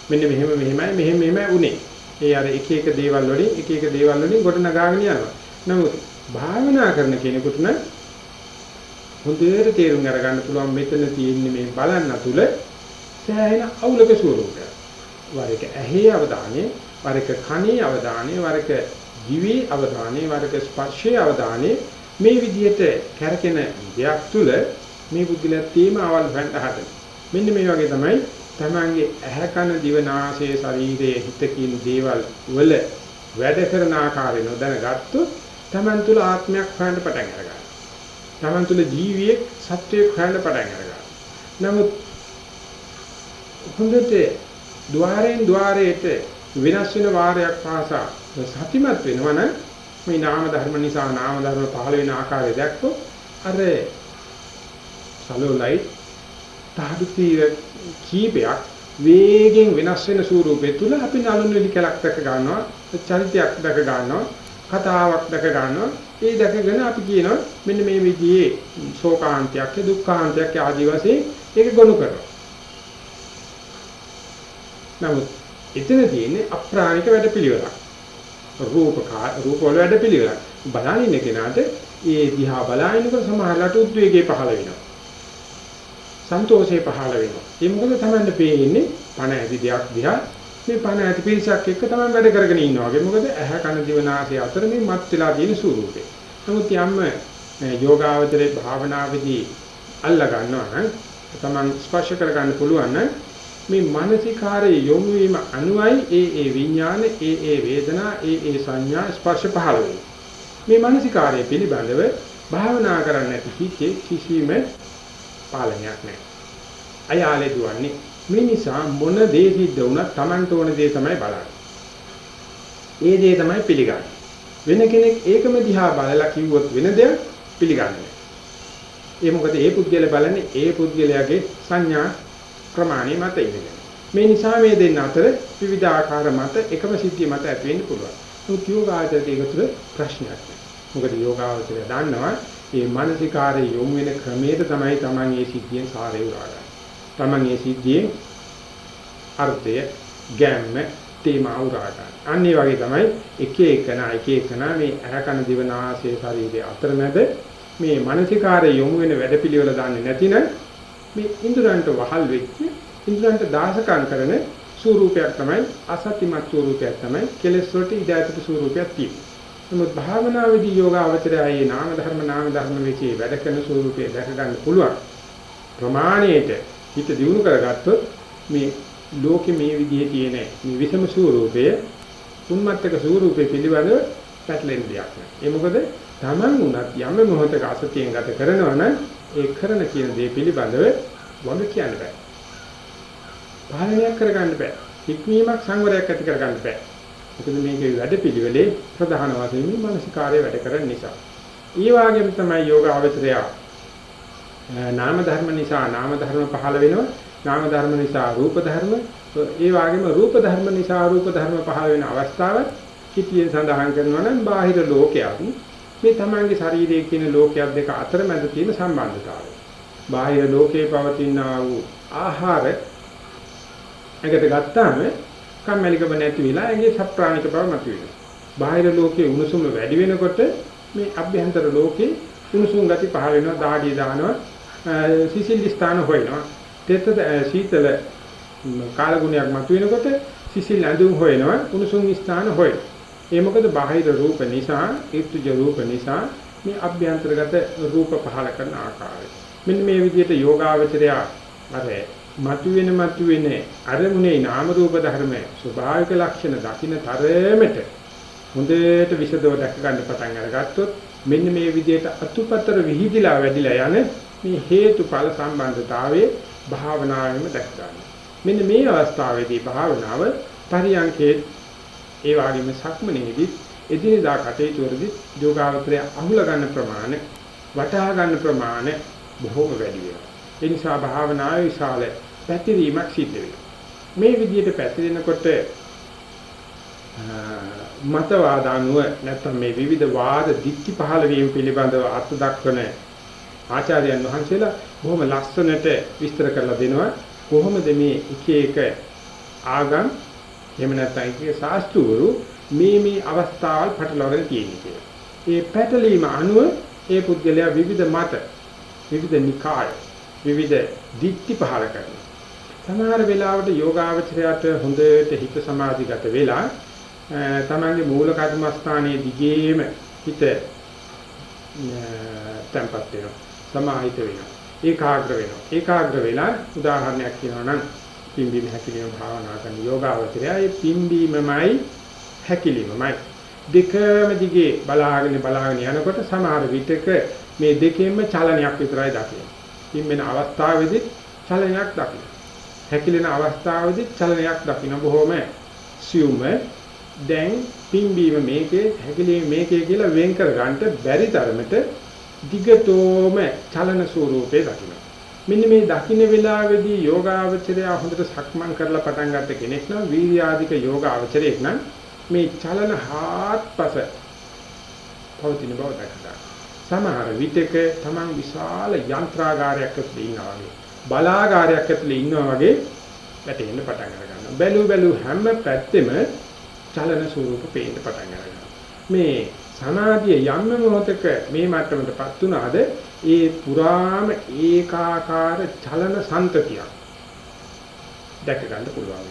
මෙන්න මෙහෙම මෙහෙමයි මෙහෙම මෙහෙමයි උනේ. ඒ අර එක එක දේවල් වලින් එක එක දේවල් වලින් කොට නගාගෙන යනවා. නමුත් භාවනා කරන කෙනෙකුට නම් හොඳට තේරුම් අරගන්න පුළුවන් මෙතන තියෙන්නේ මේ බලන්න තුල සෑහෙන අවුලක ස්වරූපයක්. වර එක ඇහි අවධානය, වර එක කනේ අවධානය, වර එක දිවේ අවධානය, වර එක ස්පර්ශයේ අවධානය මේ විදිහට කැරකෙන දෙයක් තුල මේ බුද්ධිලත් තේම අවල් හඳ හදන. මෙන්න මේ වගේ තමයි තමන්ගේ ඇහැ කන දිව නාසය ශරීරයේ හිත කියන දේවල් වල වැඩ කරන ආකාරය නොදැනගත්තොත් තමන් තුළ ආත්මයක් හොයන්න පටන් අරගන්නවා. තමන් තුළ ජීවියෙක් සත්‍යයක් හොයන්න පටන් ගන්නවා. නමුත් හොඳට ద్వාරයෙන් ద్వාරයට විනාශ වෙන වාරයක් පාසා සතිමත් වෙනවන මේ නාම ධර්ම නිසා නාම ධර්ම පහළ වෙන ආකාරය දැක්කොත් අර සලෝලයි තාපිතී කීපයක් වේගෙන් වෙනස් වෙන ස්වරූපය තුල අපි නලුන් වෙලි කලක් දැක ගන්නවා චරිතයක් දැක ගන්නවා කතාවක් දැක ගන්නවා ඒ දැකගෙන අපි කියනවා මෙන්න මේ විදිහේ ශෝකාන්තයක් දුක්ඛාන්තයක් ආදී වශයෙන් ඒක ගොනු කරනවා. නමුත් එතන තියෙන්නේ අප්‍රාණික වැඩපිළිවෙලක්. රූප රූප වල වැඩපිළිවෙලක්. බලනින්න කෙනාට ඒ දිහා බලනකොට සමහරකට උද්වේගය පහළ වෙනවා. සන්තෝෂේ පහළ වෙනවා. ඒ මොකද Tamanne පේන්නේ? පණ ඇති දෙයක් දිහා මේ පණ ඇති පිරිසක් එක්ක Taman වැඩ කරගෙන ඉන්නවා වගේ. මොකද ඇහැ කන දිව නාසය අතර මේ මත් වෙලා තියෙන ස්වරූපේ. නමුත් යම් යෝගාවචරේ භාවනාවේදී අල්ලා ගන්නවා නම් Taman ස්පර්ශ කර ගන්න පුළුවන් නම් මේ මානසිකාරයේ යොමු වීම අනුයි ඒ ඒ විඥාන ඒ ඒ වේදනා ඒ ඒ සංඥා ස්පර්ශ පහළ වෙන්නේ. මේ මානසිකාරය පිළිබඳව භාවනා කරන්න නැති හිතේ කිසිම පාලනයක් නැහැ. අයාලේ දුවන්නේ. මේ නිසා මොන දේ සිද්ධ වුණත් Tamanට ඕන දේ තමයි බලන්නේ. ඒ දේ තමයි පිළිගන්නේ. වෙන කෙනෙක් ඒකම දිහා බලලා කිව්වොත් වෙන දෙයක් පිළිගන්නේ ඒ මොකද ඒ පුද්ගලයා බලන්නේ ඒ පුද්ගලයාගේ සංඥා ප්‍රමාණය මත ඉන්නේ. මේ නිසා මේ දෙන්න අතර විවිධ ආකාර මත එකම සිද්ධිය මත ඇති වෙන්න පුළුවන්. මුත් යෝගාචරයට ඒක තුළ ප්‍රශ්නයක් නෑ. මොකද යෝගාචරය දන්නවා මේ මානසිකාරයේ යොමු වෙන ක්‍රමයට තමයි Taman මේ සිද්ධියෙන් සාරේ උරාගන්නේ. Taman මේ සිද්ධියෙන් අර්ථය ගැම්ම තේමා උරාගන්න. අන්න ඒ වගේ තමයි එක එකන එක එකන මේ අරකන දිවනාසයේ ශරීරයේ අතරමැද මේ මානසිකාරයේ යොමු වෙන වැඩපිළිවෙල දන්නේ නැතිනම් මේ ඉන්ද්‍රයන්ට වහල් වෙච්ච ඉන්ද්‍රයන්ට දාසකම් කරන ස්වරූපයක් තමයි අසත්‍යමත් ස්වරූපයක් තමයි කෙලෙස් වලට ඉඩ ඇතුළු ස්වරූපයක් තියෙන්නේ. නමුත් භාවනාවේදී යෝගාවචරයයේ නාම ධර්ම නාම ධර්ම වෙචේ වැඩ කරන ස්වරූපය දැක ගන්න පුළුවන්. ප්‍රමාණයට හිත දියුණු කරගත්තොත් මේ ලෝකෙ මේ විදිහේ තියෙන මේ විසම ස්වරූපය උන්මත්තක ස්වරූපය පිළිබඳව පැටලෙන්න දෙයක් නෑ. ඒ මොකද Taman උනත් යම් මොහොතක අසතියෙන් ගත කරනවා නම් ඒ කරන කියන දේ පිළිබඳව වග කියන්න බෑ. පාලනයක් කරගන්න බෑ. ඉක්මීමක් සංවරයක් ඇති කරගන්න බෑ. මොකද මේකේ වැඩපිළිවෙලේ ප්‍රධාන වශයෙන් මානසිකාර්ය වැඩ කරන නිසා. ඊ වගේම තමයි යෝග අවචරය නාම ධර්ම නිසා නාම ධර්ම පහළ වෙනවා. නාම ධර්ම නිසා රූප ධර්ම, ඒ වගේම රූප ධර්ම නිසා රූප ධර්ම පහළ වෙන අවස්ථාව කිතියෙන් සඳහන් කරනවා නම් බාහිර ලෝකයක් මේ තමන්ගේ ශරීරයේ කියන ලෝකයක් දෙක අතර මැද තියෙන සම්බන්ධතාවය. බාහිර ලෝකේ පවතින වූ ආහාර එකට ගත්තාම කම්මැලිකම නැති වෙලා ඒකේ සප්‍රාණික බව මතුවෙනවා. බාහිර ලෝකයේ උණුසුම වැඩි වෙනකොට මේ අභ්‍යන්තර ලෝකේ උණුසුම් ගති පහළ වෙනවා, දහඩිය දානවා, සිසිල් ස්ථාන හොයනවා. තෙත සීතල කාලගුණයක් මතුවෙනකොට සිසිල් ඇඳුම් හොයනවා, උණුසුම් ස්ථාන හොයනවා. ඒ මොකද බාහිර රූප නිසා, ඊත්‍ජ රූප නිසා මේ අභ්‍යන්තරගත රූප පහළ කරන ආකාරය. මෙන්න මේ විදිහට යෝගාවචරය අර මතුවෙන මතුවෙන අරමුණේ නාම රූප ධර්ම ස්වභාවික ලක්ෂණ දකින්න තරමට හොඳට විසදව දැක ගන්න පටන් අරගත්තොත් මෙන්න මේ විදිහට අතුපතර විහිදිලා වැඩිලා යන මේ හේතුඵල සම්බන්ධතාවයේ භාවනාවෙම දැක ගන්න. මෙන්න මේ අවස්ථාවේදී භාවනාව පරියන්කේ ඒ වගේම සක්මනේදී එදිනෙදා කටයුතු වලදී යෝගාවචරය අහුල ගන්න ප්‍රමාණය වටහා ගන්න ප්‍රමාණය බොහෝම වැඩි වෙනවා. ඒ නිසා භාවනාවේ විශාල පැතිරීමක් සිද්ධ වෙනවා. මේ විදිහට පැතිරෙනකොට මතවාද අනුව නැත්නම් මේ විවිධ වාද දික්ටි පහළ වීම පිළිබඳව අර්ථ දක්වන ආචාර්යයන් වහන්සේලා බොහොම ලස්සනට විස්තර කරලා දෙනවා කොහොමද මේ එක එක ආගම් එහෙම නැත්නම් එක එක ශාස්ත්‍රවරු මේ මේ අවස්ථාවල් පටලවාගෙන තියෙන්නේ කියලා. ඒ පැටලීම අනුව ඒ පුද්ගලයා විවිධ මත විවිධ නිකාය විවිධ දික්ටි පහල කරනවා. සමහර වෙලාවට යෝගාවචරයට හොඳට හිත සමාධිගත වෙලා තමන්ගේ මූල කර්මස්ථානයේ දිගේම හිත තැම්පත් වෙනවා. සමාහිත වෙනවා. ඒකාග්‍ර වෙනවා. ඒකාග්‍ර වෙලා උදාහරණයක් කියනවා නම් පිම්බීම හැකිලිම භාවනා කරන යෝගාවචරය ඒ පිම්බීමමයි හැකිලිමමයි දෙකම දිගේ බලාගෙන බලාගෙන යනකොට සමහර විටක මේ දෙකෙන්ම චලනයක් විතරයි දකින්නේ. පිම්බෙන අවස්ථාවේදී චලනයක් දකින්න. හැකිලෙන අවස්ථාවේදී චලනයක් දකින්න බොහොම සියුම දැන් පිම්බීම මේකේ හැකිලීම මේකේ කියලා වෙන් කර ගන්නට බැරි තරමට දිගටම චලන ස්වරූපේ දකින්න. මෙන්න මේ දකින්න වෙලාවේදී යෝගාවචරය හොඳට සක්මන් කරලා පටන් ගන්න කෙනෙක් නම් වීර්යාධික යෝගාවචරයෙක් නම් මේ චලන හාත්පස පවතින බව දැක්කා. සමහර විටක Taman විශාල යන්ත්‍රාගාරයක් ඇතුලේ ඉන්නවා වගේ බලාගාරයක් ඇතුලේ ඉන්නවා වගේ වැටෙන්න පටන් ගන්නවා බැලු බැලු හැම පැත්තෙම චලන ස්වරූප පේන්න පටන් ගන්නවා මේ සමාධිය යම් මොහොතක මේ මට්ටමටපත් වුණාද? ඒ පුරාම ඒකාකාර චලන සම්තතියක් දැක ගන්න පුළුවන්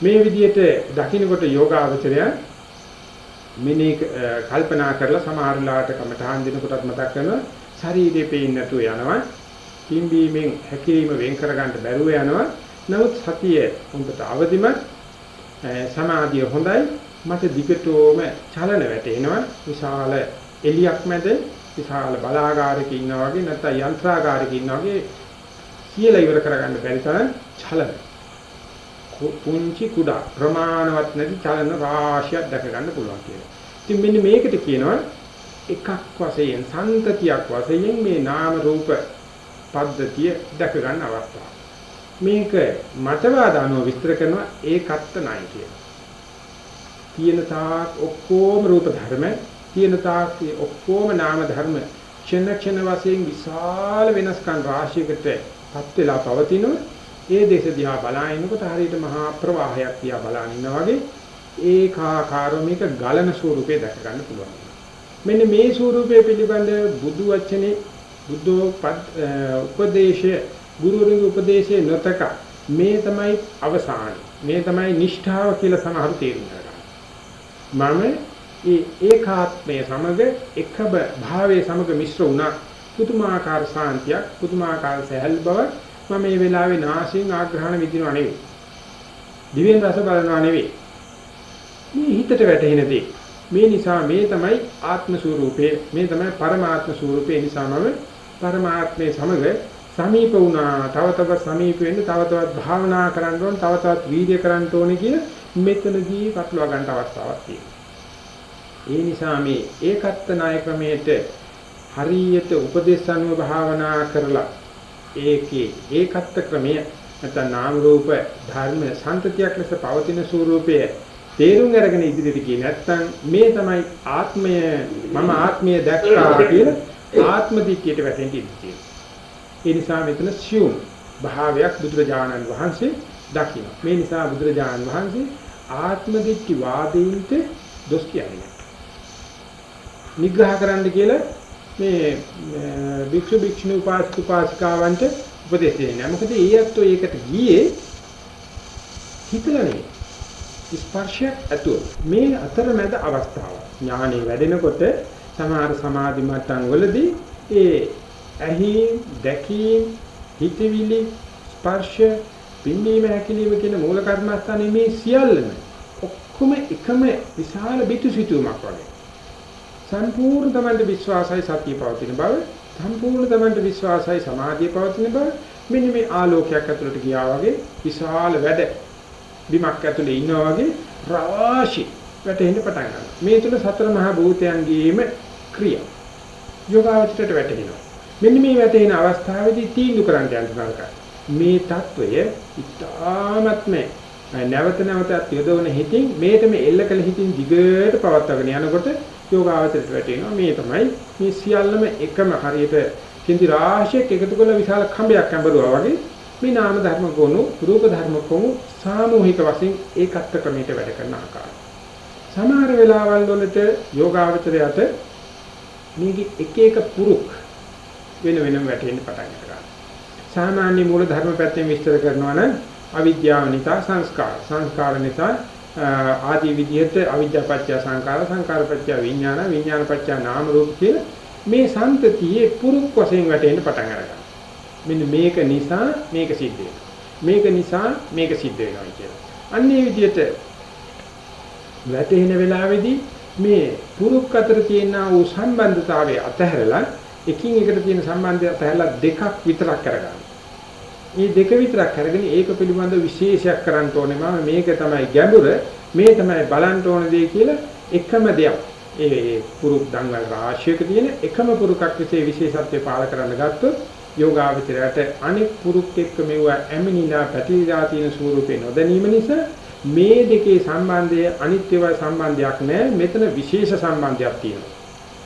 මේ විදිහට දකින්නකොට යෝගාවචරය මිනේ කල්පනා කරලා සමහර වෙලාවට කමඨාන් දෙනකොටත් මතක් කරනවා ශරීරේ පේන්නේ නැතුව යනවා පිම්බීමෙන් හැකිරීම වෙන් කරගන්න බැරුව යනවා. නමුත් සතිය හොඳට අවදිමත් සමාධිය හොඳයි. මට දිගටම චලන වැටෙනවා විශාල එලියක් මැද විශාල බලාගාරයක ඉන්නා වගේ නැත්නම් යන්ත්‍රාගාරයක ඉන්නා වගේ කියලා ඉවර කරගන්න බැරි තරම් චලන පුංචි කුඩා ප්‍රමාණවත් නැති චලන රාශියක් දැක ගන්න පුළුවන් කියලා. ඉතින් මෙන්න මේකට කියනවා එකක් වශයෙන් සංතතියක් වශයෙන් මේ නාම රූප පද්ධතිය දැක ගන්න අවස්ථාව. මේක මතවාද අනුව විස්තර කරනවා ඒකත්ත නැයි කියන. තියෙන තාක් ඔක්කොම රූප ධර්ම, තියෙන තාක් ඔක්කොම නාම ධර්ම ක්ෂණ ක්ෂණ වශයෙන් විශාල වෙනස්කම් රාශියකට පත් වෙලා පවතිනවා. ඒ දේශ දිහා බලාගෙනකොට හරියට මහා ප්‍රවාහයක් දිහා බලාගෙන ඉන්නා වගේ ඒකාකාරව මේක ගලන ස්වරූපේ දැක ගන්න පුළුවන්. මෙන්න මේ ස්වරූපය පිළිබඳ බුදු වචනේ බුද්ධෝ උපදේශය ගුරුවරුන්ගේ උපදේශයේ නොතක මේ තමයි අවසානයි. මේ තමයි නිෂ්ඨාව කියලා සමහරු තේරුම් ගන්නවා. මම ඒ ඒකාත්මයේ සමග එකබ භාවයේ සමග මිශ්‍ර වුණා පුදුමාකාර සාන්තියක් පුදුමාකාර සහැල් බවක් මම මේ වෙලාවේ නාසයෙන් ආග්‍රහණ විදිනව නෙවෙයි. දිවෙන් රස බලනවා නෙවෙයි. මේ හිතට වැටෙන දේ. මේ නිසා මේ තමයි ආත්ම ස්වરૂපේ මේ තමයි පරමාත්ම ස්වરૂපේ නිසා මම පරමාත්මයේ සමග සමීප වුණා. තව තව සමීප වෙන්න තව තවත් භාවනා කරන්න ඕන, තව තවත් වීර්ය කරන්න ඕනේ කියලා මෙතනදී පටලවා ගන්න අවස්ථාවක් තියෙනවා. ඒ නිසා මේ ඒකත්ත නාය ක්‍රමයට හරියට උපදේශ අනුව භාවනා කරලා ඒකේ ඒකත්ත ක්‍රමය නැත්නම් නාම රූප ධර්ම සංතතියක් ලෙස පවතින ස්වરૂපය තේරුම් අරගෙන ඉදිරියට ගියේ නැත්නම් මේ තමයි ආත්මය මම ආත්මය දැක්කා කියලා ආත්ම දික්කයට වැටෙන්න ඉන්නේ. ඒ නිසා මෙතන සියුම් භාවයක් බුදුරජාණන් වහන්සේ දකින්න. මේ නිසා බුදුරජාණන් වහන්සේ ආත්ම දික්ටි වාදීන්ට දොස් කියන්නේ. නිග්‍රහ කරන්න කියලා මේ භික්ෂු භික්ෂුණී උපාසක උපාසිකාවන්ට උපදෙස් දෙන්නේ. මොකද ඒ අත්ෝ ඒකට ගියේ හිතලා නෙවෙයි. ස්පර්ශයක් ඇතුව මේ අතරමැද අවස්ථාව ඥානෙ වැඩෙනකොට සමහර සමාධි මට්ටම් වලදී ඒ ඇහිම් දැකීම් හිතවිලි ස්පර්ශ පින්නීම හැකිලිම කියන මූල කර්මස්ථානේ මේ සියල්ලම ඔක්කොම එකම විශාල පිටුසිතුමක් වගේ සම්පූර්ණ තමන්ට විශ්වාසයි සතිය පවතින බව සම්පූර්ණ තමන්ට විශ්වාසයි සමාධිය පවතින බව මෙන්න මේ ආලෝකයක් ඇතුළට ගියා වගේ විශාල වැඩ බිමක් ඇතුලේ ඉන්නා වගේ රාශි වැටෙන්න පටන් ගන්නවා. මේ තුල සතර මහා භූතයන්ගේම ක්‍රියා. යෝගාවචරයට වැටෙනවා. මෙන්න මේ වැටෙන අවස්ථාවේදී තීන්දුව කරන්න යන නරකයි. මේ తত্ত্বය ඉතාමත්ම නැවත නැවතත් යොදවන හිතින් මේකම එල්ල කළ හිතින් දිගට පවත්වාගෙන යනකොට යෝගාවචරයට වැටෙනවා මේ තමයි මේ සියල්ලම එකම හරියට කිඳි රාශියක් එකතු කළ විශාල කඹයක් අඹරුවා වගේ මේ නාම ධර්ම ගොනු රූප ධර්ම ගොනු සාමූහික වශයෙන් ඒකත් ක්‍රමයට වැඩ කරන ආකාරය. සමහර වෙලාවල් වලට යෝගාවචරයට මේකේ එක එක පුරුක් වෙන වෙනම වැටෙන්න පටන් ගන්නවා. සාමාන්‍ය මූල ධර්ම පැත්තෙන් විස්තර කරනවා නම් අවිද්‍යාව නිසා සංස්කාර සංස්කාර නිසා ආදී විදිහට අවිද්‍යාපච්චය සංකාර සංකාරපච්චය විඥාන විඥානපච්චය නාම රූප කියලා මේ සම්තතියේ පුරුක් වශයෙන් වැටෙන්න පටන් ගන්නවා. මෙන්න මේක නිසා මේක සිද්ධ මේක නිසා මේක සිද්ධ වෙනවා කියලා. අන්නේ විදිහට වැටෙන වෙලාවේදී මේ පුරුක් අතර තියෙන වූ සම්බන්ධතාවය අතහැරලා එකින් එකට තියෙන සම්බන්ධය අතහැරලා දෙකක් විතරක් කරගන්න. මේ දෙක විතරක් අරගෙන ඒක පිළිබඳ විශේෂයක් කරන්න ඕනේ මම මේක තමයි ගැඹුර මේ තමයි බලන්න ඕන දේ කියලා එකම දෙයක්. ඒ පුරුක් දන්වල රාශියක තියෙන එකම පුරුකක් විශේෂ විශේෂත්වය පාල කරන්න ගත්තොත් යෝගාවචරයට අනෙක් පුරුක් එක්ක මෙවුව ඇමිනිලා පැතිරලා තියෙන ස්වරූපේ නොදැනීම නිසා මේ දෙකේ සම්බන්ධය අනිත්‍යව සම්බන්ධයක් නැහැ මෙතන විශේෂ සම්බන්ධයක් තියෙනවා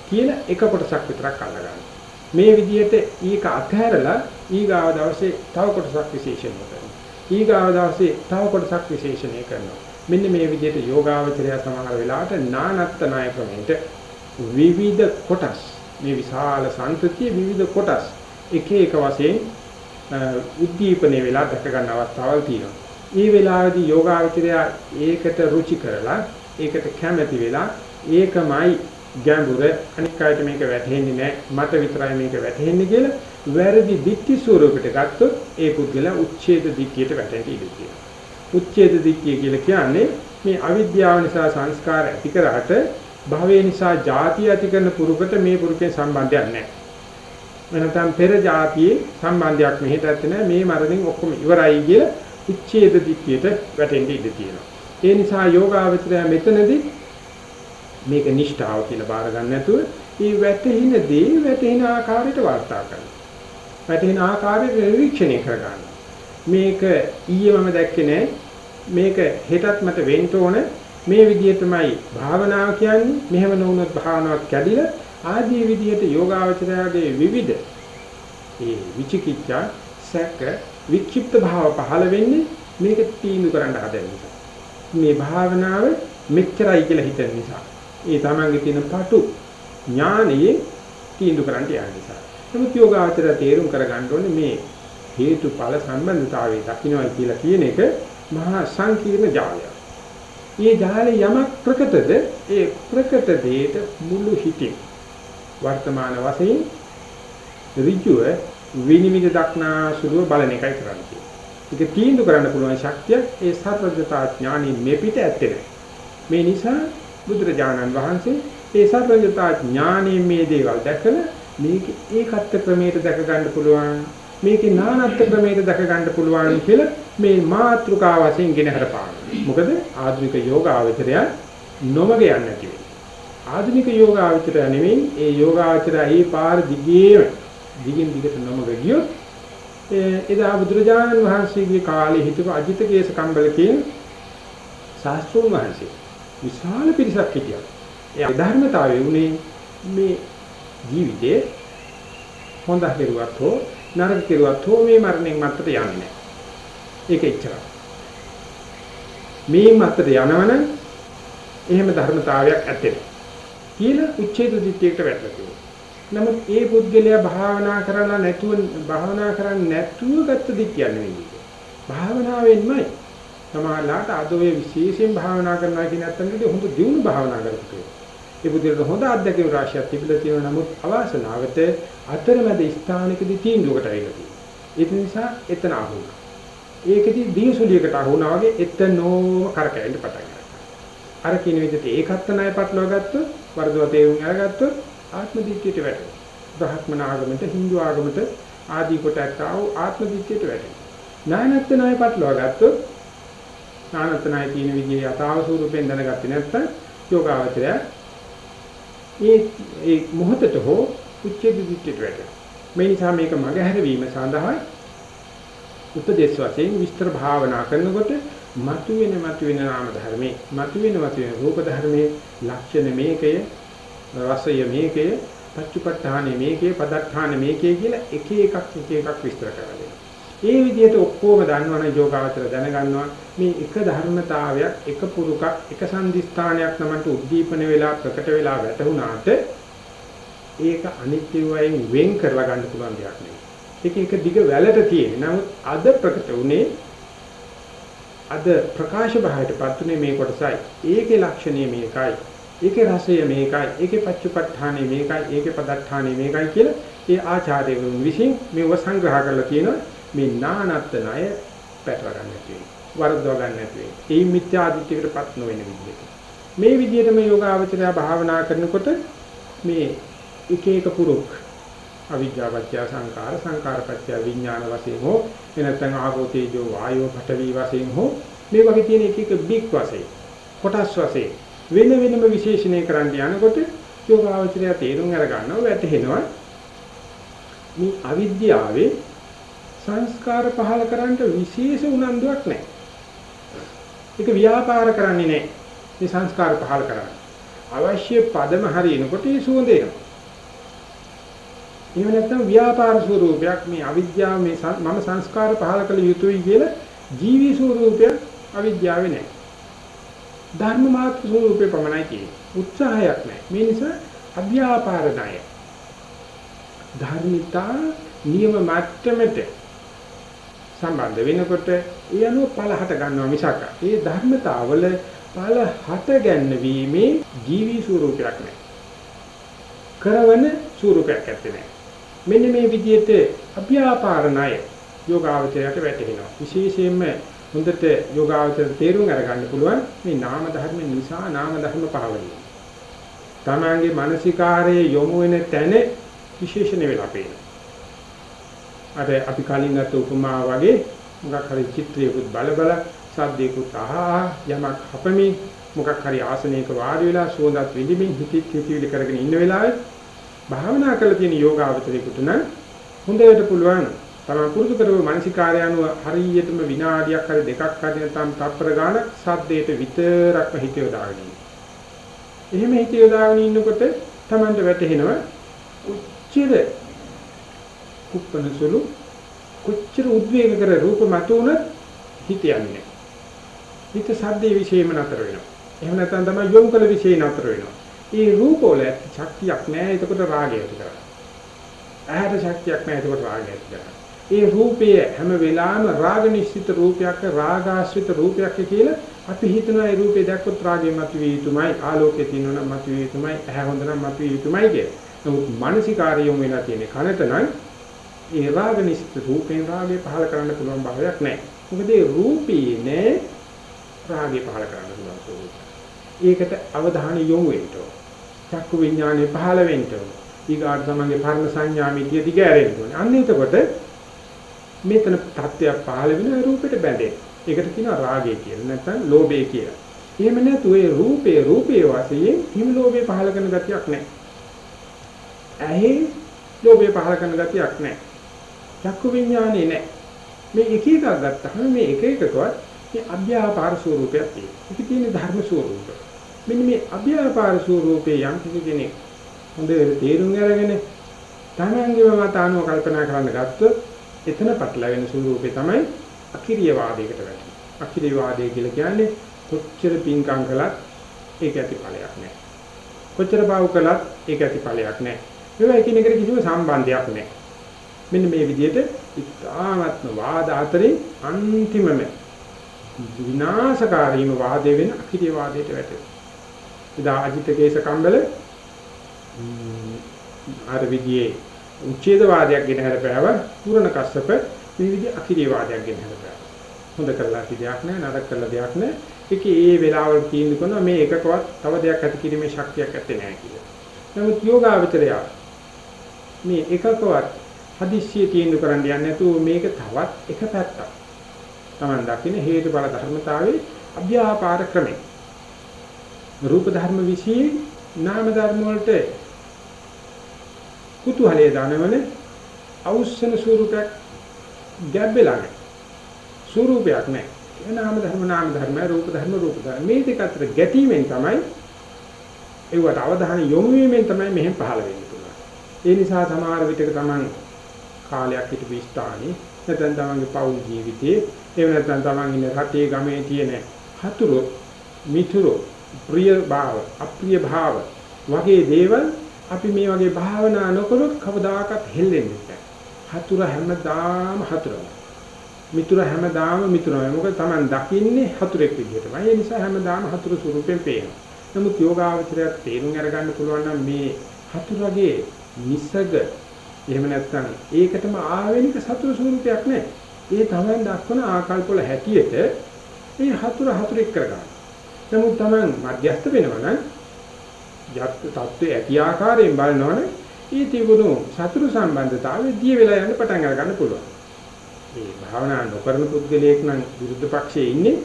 කියන එක කොටසක් විතරක් අල්ලගන්න. මේ විදිහට ඊක අත්හැරලා ඊගාව දවසේ තව කොටසක් විශේෂණය කරනවා. ඊගාව දවසේ තව කොටසක් විශේෂණය කරනවා. මෙන්න මේ විදිහට යෝගාවචරය සමහර වෙලාවට නානත්ත නාය ක්‍රමයට විවිධ කොටස් මේ විශාල සංතතිය විවිධ කොටස් එක එක වශයෙන් උද්දීපනය වෙලා දැක ගන්න අවස්ථාවල් තියෙනවා. මේ වෙලාවේදී යෝගාවචරය ඒකට රුචි කරලා ඒකට කැමැති වෙලා ඒකමයි ගැඹුර අනික් අයට මේක වැටහෙන්නේ නැහැ මට විතරයි මේක වැටහෙන්නේ කියලා වැරදි දික්ටි ස්වරූපයට ගත්තොත් ඒ පුද්ගලයා උච්ඡේද දික්කියට වැටෙන්න ඉඩ තියෙනවා. උච්ඡේද දික්කිය කියලා කියන්නේ මේ අවිද්‍යාව නිසා සංස්කාර ඇති කරාට භවය නිසා ಜಾති ඇති කරන පුරුකට මේ පුරුකේ සම්බන්ධයක් නැහැ. නැත්නම් පෙර જાතියේ සම්බන්ධයක් මෙහෙට ඇත්තේ මේ මරණින් ඔක්කොම ඉවරයි කියලා උච්ඡේද දික්කියට වැටෙන්න ඉඩ තියෙනවා. ඒ නිසා යෝගාවචරය මෙතනදී මේක නිෂ්ඨාව කියලා බාර ගන්න නැතුව මේ වැටෙන දේ වැටෙන ආකාරයට වර්තා කරනවා. වැටෙන ආකාරයට නිරීක්ෂණය කරගන්න. මේක ඊයේ මම දැක්කේ නෑ. මේක හෙටත් මට වෙන්න ඕන. මේ විදිහටමයි භාවනාව කියන්නේ. මෙහෙම නොවුනොත් භාවනාවක් කැඩිලා ආදී විදිහට යෝගාවචරයාගේ විවිධ ඒ විචිකිච්ඡා සැක වික්ෂිප්ත භාව පහළ වෙන්නේ මේක තීන්දුව කරන්න හදන නිසා. මේ භාවනාව මෙච්චරයි කියලා හිතන නිසා. ඒ තමන්ගේ තියෙන පටු ඥානයේ තීන්දුව කරන්න යන නිසා. නමුත් යෝගාචර තේරුම් කරගන්න ඕනේ මේ හේතුඵල සම්බන්ධතාවය දකින්නයි කියලා කියන එක මහා සංකීර්ණ ජාලයක්. මේ ජාලේ යමක් ප්‍රකටද ඒ ප්‍රකට දෙයට මුළු හිතින් වර්තමාන වශයෙන් ඍජුව විනිවිද දක්නා සුළුව බලන එකයි කරන්නේ. ඒක තීන්දුව කරන්න පුළුවන් ශක්තිය ඒ සර්වඥතා ඥානෙ මේ පිට ඇත්තේ මේ නිසා බුදුරජාණන් වහන්සේ ඒ සර්වඥතා ඥානෙ මේ දේවල් දැකලා මේක ඒකත්ව ක්‍රමයට දැක ගන්න පුළුවන් මේකේ නානත්ව ක්‍රමයට දැක ගන්න පුළුවන් කියලා මේ මාත්‍රිකා වශයෙන් ගෙන හරපාන. මොකද ආධුනික යෝග ආචරය නොමග යන්නේ නැති ආධුනික යෝග ආචරය නෙමෙයි ඒ යෝග ආචරය ඒ පාර දිගේම දිගින් දිගට නොමග ගියොත් එදා බුදුරජාණන් වහන්සේගේ කාලේ හිටපු අජිත කේස කම්බල කියන ශාස්ත්‍රෝන් වහන්සේ විශාල පිරිසක් හිටියා. ඒ ධර්මතාවය උනේ මේ ජීවිතේ හොඳ කෙරුවත් හෝ නරක කෙරුවත් හෝ මේ මරණයෙන් මත්තට යන්නේ නැහැ. ඒක එච්චරයි. මේ මත්තට යනවනම් එහෙම ධර්මතාවයක් ඇත්තේ. කියලා උච්ඡේද දිට්ඨියකට වැටලා තියෙනවා. නමුත් ඒ පුද්ගලයා භාවනා කරලා නැතුව භාවනා කරන්නේ නැතුව ගත්ත දිට්ඨිය නෙවෙයි. භාවනාවෙන්මයි සමාහලාට අද ඔය විශේෂයෙන් භාවනා කරනවා කියන අතනදී හොඳ දියුණු භාවනා කරපු ඒ බුදුරට හොඳ අත්දැකීම් රාශියක් තිබිලා තියෙනවා නමුත් අවාසනාවට අතරමැද ස්ථානිකදී තීන්දුවකට ඇවිල්ලා තියෙනවා. ඒක නිසා එතන අහුණා. ඒකෙදි දීසුලියකට අහුණා වගේ එතනෝම කරකැවෙන්න පටන් ගන්නවා. අර කින විදිහට ඒකත් ණය පටලවා ගත්තොත් වර්ධව තේරුම් අරගත්තොත් ආත්ම දිට්ඨියට වැටෙනවා. බ්‍රහ්මන ආගමට Hindu ආගමට ආදී කොට ඇත්තව ආත්ම දිට්ඨියට වැටෙනවා. නානත්ත ණය පටලවා ගත්තොත් නානත්ත ණය කියන විදිහේ යථාව ස්වරූපයෙන් දැනගත්තේ නැත්නම් යෝගාවචරය. ඒ ඒ මොහොතට හෝ උච්චේ දිට්ඨියට වැටෙනවා. මේ නිසා මේක මගහැරවීම සඳහා උපදේශ වශයෙන් විස්තර භාවනා කරනකොට මතුවෙන මතුවෙන නාම ධර්මේ මතුවෙන මතුවෙන රූප ධර්මේ ලක්ෂණ මේකය රසය මේකය පච්චුපට්ඨානෙ මේකේ පදත්තාන මේකේ කියලා එක එකක් එක එකක් විස්තර කරලා ඒ විදිහට ඔක්කොම දන්නවනේ යෝගාවචර දැනගන්නවා මේ එක ධර්මතාවයක් එක පුරුකක් එක සංදිස්ථානයක් නමට උද්දීපන වෙලා ප්‍රකට වෙලා වැටුණාට ඒක අනිත්‍ය වයින් වෙන් කරලා ගන්න පුළුවන් දෙයක් නෙවෙයි. ඒක එක දිග වැලට තියෙන. නමුත් අද ප්‍රකට උනේ අද ප්‍රකාශ භාවයටපත් උනේ මේ කොටසයි. ඒකේ ලක්ෂණය මේකයි. ඒකේ රසය මේකයි. ඒකේ පච්චපට්ඨානෙ මේකයි. ඒකේ පදත්තානෙ මේකයි කියලා ඒ ආචාර්යවරුන් විසින් මේව සංග්‍රහ කරලා තියෙනවා. මේ නානත්ත ණය පැටව ගන්න නැති වරද්දව ගන්න නැති ඒ මිත්‍යා දිට්ඨියකටපත් නොවන විදිහට. මේ විදිහටම යෝගාවචරය භාවනා කරනකොට මේ එක එක පුරුක් අවිජ්ජාපත්‍ය සංකාර සංකාරපත්‍ය විඥාන වශයෙන් හෝ එනත්නම් ආගෝ තේජෝ වායෝ පඨවි වශයෙන් හෝ මේ වගේ තියෙන එක එක බික් වශයෙන් කොටස් වශයෙන් වෙන වෙනම විශේෂණය කරන්න යනකොට යෝගාවචරය තේරුම් අර ගන්නවා වැටහෙනවා. මේ අවිද්‍යාවේ සංස්කාර පහල කරන්න විශේෂ උනන්දුවක් නැහැ. ඒක ව්‍යාපාර කරන්නේ නැහැ. මේ සංස්කාර පහල කරන්නේ. අවශ්‍ය පදම හරියනකොට ඒ සුවඳ එනවා. එහෙම නැත්නම් ව්‍යාපාර ස්වරූපයක් මේ අවිද්‍යාව මේ මම සංස්කාර පහල කළ යුතුයි කියලා ජීවි ස්වරූපයක් අවිද්‍යාවේ නැහැ. ධර්ම මාත්‍ර ස්වරූපේ පමණයි තියෙන්නේ. උත්සාහයක් නැහැ. මේ නිසා අව්‍යාපාර ණය. ධර්මිතා නියම මට්ටමට සම්බන්ධ වෙනකොට ඒ අනුව ඵල හට ගන්නවා මිසක් ඒ ධර්මතාවල ඵල හට ගැන්වීමේ ජීවි ස්වරූපයක් නැහැ. කරවන ස්වරූපයක් ඇත්තේ නැහැ. මෙන්න මේ විදිහට අභ්‍යාපාර ණය යෝගාවචරයට වැටෙනවා. විශේෂයෙන්ම හොඳට යෝගාවචර තේරුම් අරගන්න පුළුවන් මේ නාම ධර්ම නිසා නාම ධර්ම පහවලිය. තමංගේ මානසිකාරයේ යොමු වෙන තැන විශේෂණ වෙලා පේනවා. අර අපි කලින් ගත්ත උපමා වගේ මොකක් හරි චිත්‍රයකුත් බල බල සද්දයකුත් අහා යමක් හපමි මොකක් හරි ආසනයක වාඩි වෙලා සුවඳත් විඳින්මින් හිතිත් හිතවිලි කරගෙන ඉන්න වෙලාවේ භාවනා කරලා තියෙන යෝගාවචරයකට නම් හොඳට පුළුවන් තමයි පුරුදු කරව මානසිකාරය අනුව හරියටම විනාඩියක් හරි දෙකක් හරි නැත්නම් තත්පර ගාන සද්දේට විතරක්ම හිත යොදාගෙන ඉන්න. එහෙම හිත යොදාගෙන ඉන්නකොට Tamanට වැටහෙනවා උච්චර කුප්පන සුළු කොච්චර උද්වේග කර රූප මතුවුනත් හිත යන්නේ හිත සද්දේ විශේෂම නතර වෙනවා. එහෙම නැත්නම් තමයි යොමු කළ විශේෂ නතර වෙනවා. ඒ රූප වල ශක්තියක් නැහැ එතකොට රාගය ඇති කරගන්න. ඇහැට ශක්තියක් නැහැ එතකොට රාගය ඇති කරගන්න. ඒ රූපය හැම වෙලාවෙම රාග නිශ්චිත රූපයක් රාගාශ්‍රිත රූපයක් කියලා අපි හිතනවා ඒ රූපේ දැක්කොත් රාගය මතුවේ යුතුමයි ආලෝකයේ තියෙනවා නම් මතුවේ යුතුමයි ඇහැ හොඳ නම් මතුවේ යුතුමයි කිය. නමුත් මානසිකාරියම් වෙලා තියෙන කනට නම් ඒ රාග නිසිත රූපෙන් රාගය පහල කරන්න පුළුවන් භාවයක් නැහැ. මොකද ඒ රූපේ නෑ රාගය පහල කරන්න පුළුවන් ස්වභාවය. ඒකට අවධානය යොමු වෙන්න ඕන. චක්කු විඥානේ පහල වෙන්න ඕන. ඊගාට තමන්ගේ පරණ සංඥා මිදිය දිග ඇරෙන්න ඕනේ. අන්න එතකොට මෙතන தත්ත්වයක් පහළ වෙන රූපෙට බැඳෙන. ඒකට කියනවා රාගය කියලා. නැත්නම් ලෝභය කියලා. එහෙම නැතු ඒ රූපේ රූපේ වශයෙන් හිම ලෝභය පහළ කරන ගතියක් නැහැ. ඇහි ලෝභය පහළ කරන ගතියක් නැහැ. චක්කු විඥානේ නැහැ. මේ එක එකක් ගත්තහම මේ එක එකකවත් මේ අභ්‍යාපාර ස්වરૂපයක් තියෙනවා. ඒක තියෙන ධර්ම ස්වરૂප. මෙන්න මේ අභ්‍යාපාර ස්වરૂපේ යම් කිසි කෙනෙක් හොඳට තේරුම් අරගෙන තමන්ගේම මත අනුව කල්පනා කරන්න ගත්තොත් එතන පැටලවෙන ස්වરૂපේ තමයි අකිරිය වාදයකට වැටෙන්නේ. අකිරිය වාදය කියලා කියන්නේ කොච්චර පිංකම් කළත් ඒක ඇති ඵලයක් නැහැ. කොච්චර පාව් කළත් ඒක ඇති ඵලයක් නැහැ. ඒවා එකිනෙකට කිසිම සම්බන්ධයක් නැහැ. මෙන්න මේ විදිහට ඉතාමත්ම වාද අතරින් අන්තිමම විනාශකාරීම වාදේ වෙන අකිරිය වාදයට වැටෙනවා. ඉදා අජිත කේස කම්බල ආර විදියේ උච්ඡේද වාදයක් ගෙන හැරපෑව පුරණ කස්සප විවිධ අකිරිය වාදයක් ගෙන හැරපෑව. හොඳ කරලා දෙයක් නැහැ නරක කරලා දෙයක් නැහැ. ඒක ඒ වෙලාවල් තීන්දුව කරනවා මේ එකකවත් තව දෙයක් ඇති කිරීමේ ශක්තියක් ඇත්තේ නැහැ කියලා. නමුත් යෝගාවචරය මේ එකකවත් හදිස්සිය තීන්දුව කරන්න යන්නේ නැතුව මේක තවත් එක පැත්තක්. Taman දකින්න හේතුඵල ධර්මතාවයේ අභ්‍යාපාර ක්‍රමය. රූප ධර්ම විශ්ී නාම ධර්ම වලට කුතුහලයේ දානවල අවුස්සන ස්වරූපයක් ගැබ්බෙලා නැහැ. ස්වරූපයක් නැහැ. ඒ නාම ධර්ම නාම ධර්ම රූප ධර්ම රූප ධර්ම මේ දෙක අතර ගැටීමෙන් තමයි ඒවට අවධානය යොමු වීමෙන් තමයි මෙහෙම පහළ වෙන්නේ පුළුවන්. ඒ නිසා සමහර විටක තමන් කාලයක් හිටපු ස්ථානේ නැත්නම් තමන්ගේ පෞල් ජීවිතයේ එහෙම නැත්නම් තමන් ඉන්න රටේ ගමේ තියෙන හතුරු මිතුරු ප්‍රිය භාව අප්‍රිය භාව වගේ දේවල් අපි මේ වගේ භාවනා නොකළොත් කවදාකවත් හෙල්ලෙන්නේ නැහැ. හතුර හැමදාම හතුරම. මිතුර හැමදාම මිතුරම. මොකද Taman දකින්නේ හතුරෙක් විදිහටමයි. ඒ නිසා හැමදාම හතුරු ස්වරූපයෙන් පේනවා. නමුත් යෝගාවචරය තේරුම් අරගන්න පුළුවන් නම් මේ හතුරගේ නිසග එහෙම නැත්නම් ඒකටම ආවෙනික සතුරු ස්වරූපයක් නැහැ. ඒ Taman දක්වන ආකල්ප වල හැටියට මේ හතුර හතුරෙක් කරගන්න. නමුත් Taman මධ්‍යස්ත වෙනවා නම් යත් තත්ත්වයේ ඇති ආකාරයෙන් බලනවනේ ඒ තිබුණු සතුරු සම්බන්ධතාවය දිය වෙලා යන්න පටන් අර ගන්න පුළුවන්. මේ භාවනා නොකරන පුද්ගලයෙක් නම් විරුද්ධ පක්ෂයේ ඉන්නේ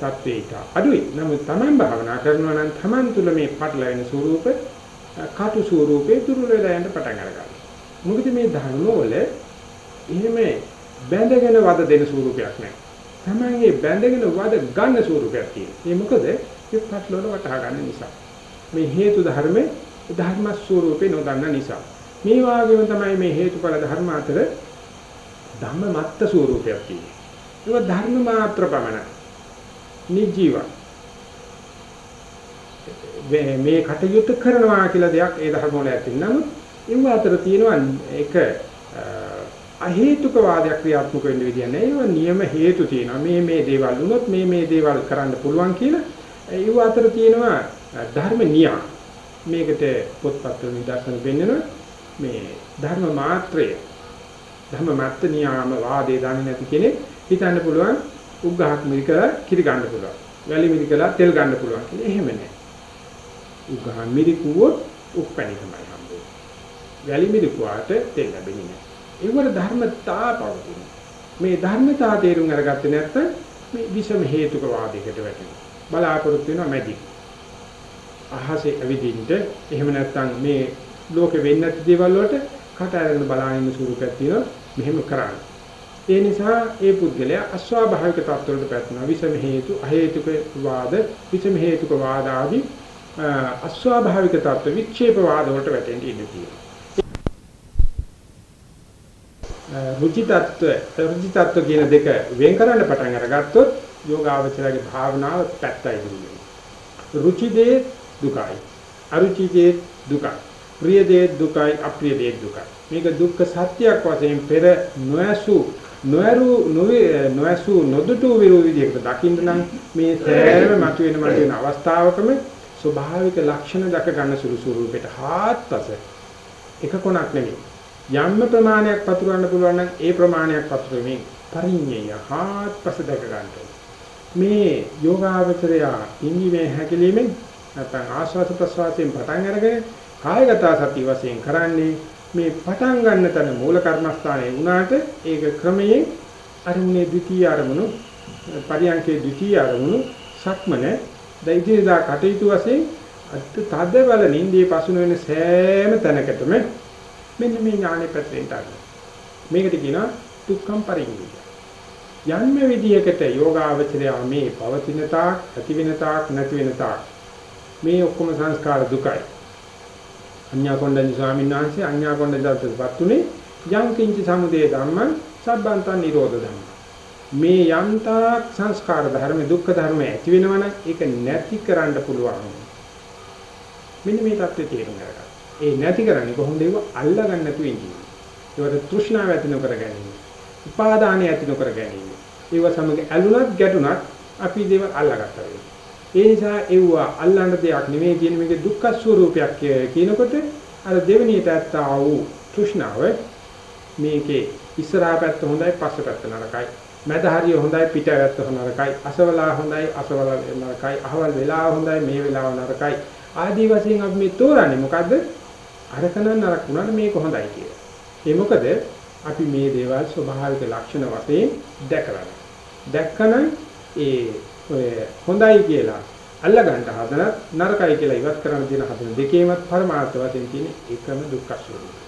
තත්ත්වයට අඩුයි. නමුත් Taman භාවනා කරනවා නම් Taman තුල මේ පටලැවෙන ස්වરૂප කටු ස්වરૂපේ දුර්වල වෙලා යන්න පටන් අර ගන්නවා. මොකද මේ ධර්ම වල එහෙම බැඳගෙන වද දෙන ස්වරූපයක් නැහැ. තමන්ගේ බැඳගෙන වද ගන්න ස්වරූපයක් තියෙනවා. ඒ මොකද ඒ ප්‍රශ්නවල වටහා ගන්න නිසා. මේ හේතු ධර්මේ ධර්ම ස්වરૂපේ නොදන්න නිසා. මේ වාගේම තමයි මේ හේතුඵල ධර්ම අතර ධම්මමත්ත ස්වરૂපයක් තියෙන්නේ. ඒක ධර්ම මාත්‍ර පමණයි. නිජීව මේ කටයුතු කරනවා කියලා දෙයක් ඒ ධර්ම වල ඇති. නමුත් ඒ අතර තියෙනවා එක අහේතුක වාදයක් ක්‍රියාත්මක වෙන්න විදිය නෑ. ඒවා නියම හේතු තියෙනවා. මේ මේ දේවල් වුණොත් මේ මේ දේවල් කරන්න පුළුවන් කියලා. ඒ අතර තියෙනවා ධර්ම නියම මේකට පොත්පත් වල නිදර්ශන දෙන්නන මේ ධර්ම මාත්‍රය. ධර්ම මාත්‍ර නියම වාදේ දන්නේ නැති කෙනෙක් හිතන්න පුළුවන් උග්ඝහක් මිරිකලා කිරි ගන්න පුළුවන්. වැලි මිරිකලා තෙල් ගන්න පුළුවන් කියලා. එහෙම නැහැ උග්ඝහ මිරිකුවොත් උප්පැණි තමයි. හම්බෙන්නේ වැලි මිරිකුවාට තෙල් ලැබෙන්නේ නැහැ ඒවල ධර්මතා පවතින මේ ධර්මතා තේරුම් අරගත්තේ නැත්නම් මේ විෂම හේතුක වාදයකට වැටෙනවා බලාපොරොත්තු වෙනවා මැජික් අහසේ ඇවිදින්න එහෙම නැත්නම් මේ ලෝකෙ වෙන්නේ නැති දේවල් වලට කට අරගෙන බලන ඉන්න ස්වරූපයක් තියෙනවා මෙහෙම කරන්නේ. ඒ නිසා ඒ පුද්ගලයා අස්වාභාවික තත්ත්වවලට පැටලෙනවා. විෂම හේතු, අහේතුක වාද, විෂම හේතුක වාද ආදී අස්වාභාවික තත්ත්ව වික්ෂේප වාද වලට වැටෙන්න ඉඩ තියෙනවා. රුචි තත්ත්ව, රුචි තත්ත්ව කියන දෙක වෙන් කරන්න පටන් අරගත්තොත් යෝගාවචරයේ භාවනාව පැත්තයි දුන්නේ. රුචි දේ දුකයි. අරුචි දේ දුකයි. ප්‍රිය දේ දුකයි අප්‍රිය දේ දුකයි. මේක දුක්ඛ සත්‍යයක් වශයෙන් පෙර නොයසු නොයරු නොයසු නොදුටු විරු විදිහකට දකින්න නම් මේ සෑම මතුවෙන මතුවෙන අවස්ථාවකම ස්වභාවික ලක්ෂණ දක ගන්න සුළු ස්වරූපයට හාත්පස එක කොනක් නෙමෙයි යම්ම ප්‍රමාණයක් පතුරවන්න පුළුවන් නම් ඒ ප්‍රමාණයක් පතුරෙමින් පරිඤ්ඤය හාත්පස දක ගන්න. මේ යෝගාවචරය ඉංගිමේ හැකලීමෙන් නැත්නම් ආශ්වාස ප්‍රශ්වාසයෙන් පටන් අරගෙන කායගත සතිය වශයෙන් කරන්නේ මේ පටන් ගන්න තැන මූල කර්මස්ථානයේ වුණාට ඒක ක්‍රමයෙන් අරමුණේ ද්විතීය අරමුණු පරියන්කේ ද්විතීය අරමුණු සක්මන දෛත්‍යදා කටයුතු වශයෙන් තද බල නින්දේ පසුන වෙන සෑම තැනකටම මෙන්න මේ ඥානෙ පැත්තෙන් ගන්න. මේකට කියනවා දුක්ඛම් පරිඤ්ඤය. යන්න විදියකට යෝගාවචරය මේ පවතින තාක් ඇති වෙන තාක් නැති වෙන තාක් මේ ඔක්කොම සංස්කාර දුකයි. අඤ්ඤා කොණ්ඩඤ්ඤ ස්වාමීන් වහන්සේ අඤ්ඤා කොණ්ඩඤ්ඤයටපත් උනේ යම් කිංච සමුදය ධම්ම සබ්බන්තං නිරෝධ ධම්ම. මේ යන්තාක් සංස්කාර ධර්ම දුක්ඛ ධර්ම ඇති වෙනවනම් ඒක නැති කරන්න පුළුවන්. මෙන්න මේ தත්ත්වය තේරුම් ගන්න. ඒ නැති කරන්නේ කොහොමද ඒක අල්ලගන්න නැතුව ඉන්නේ. ඒවට තෘෂ්ණාව ඇති නොකර ගැනීම. උපාදානය ඇති නොකර ගැනීම. ඒව සමග ඇලුනත් ගැටුනත් අපි දේවල් අල්ලගත්තා වෙනවා. ඒ නිසා ඒවා අල්ලන්න දෙයක් නෙමෙයි කියන මේක දුක්ඛ ස්වરૂපයක් කියනකොට අර දෙවෙනියට ඇත්තා වූ තෘෂ්ණාව මේකේ ඉස්සරහා පැත්ත හොඳයි පස්ස පැත්ත නරකයි මැද හරිය හොඳයි පිට පැත්ත නරකයි අසවලා හොඳයි අසවල නරකයි අහවල් වෙලාව හොඳයි මේ වෙලාව නරකයි ආදී වශයෙන් අපි මේ තෝරන්නේ මොකද්ද අරකන නරක උනට මේක හොඳයි කියලා. ඒ මොකද අපි මේ දේවල් ස්වභාවික ලක්ෂණ වශයෙන් දැකලා. දැක්කම ඒ ඔය හොඳයි කියලා අල්ලගන්න හදනත් නරකයි කියලා ඉවත් කරන්න දෙන හදන දෙකේමත් පරමාර්ථ වශයෙන් තියෙන එකම දුක්ඛ ස්වરૂපය.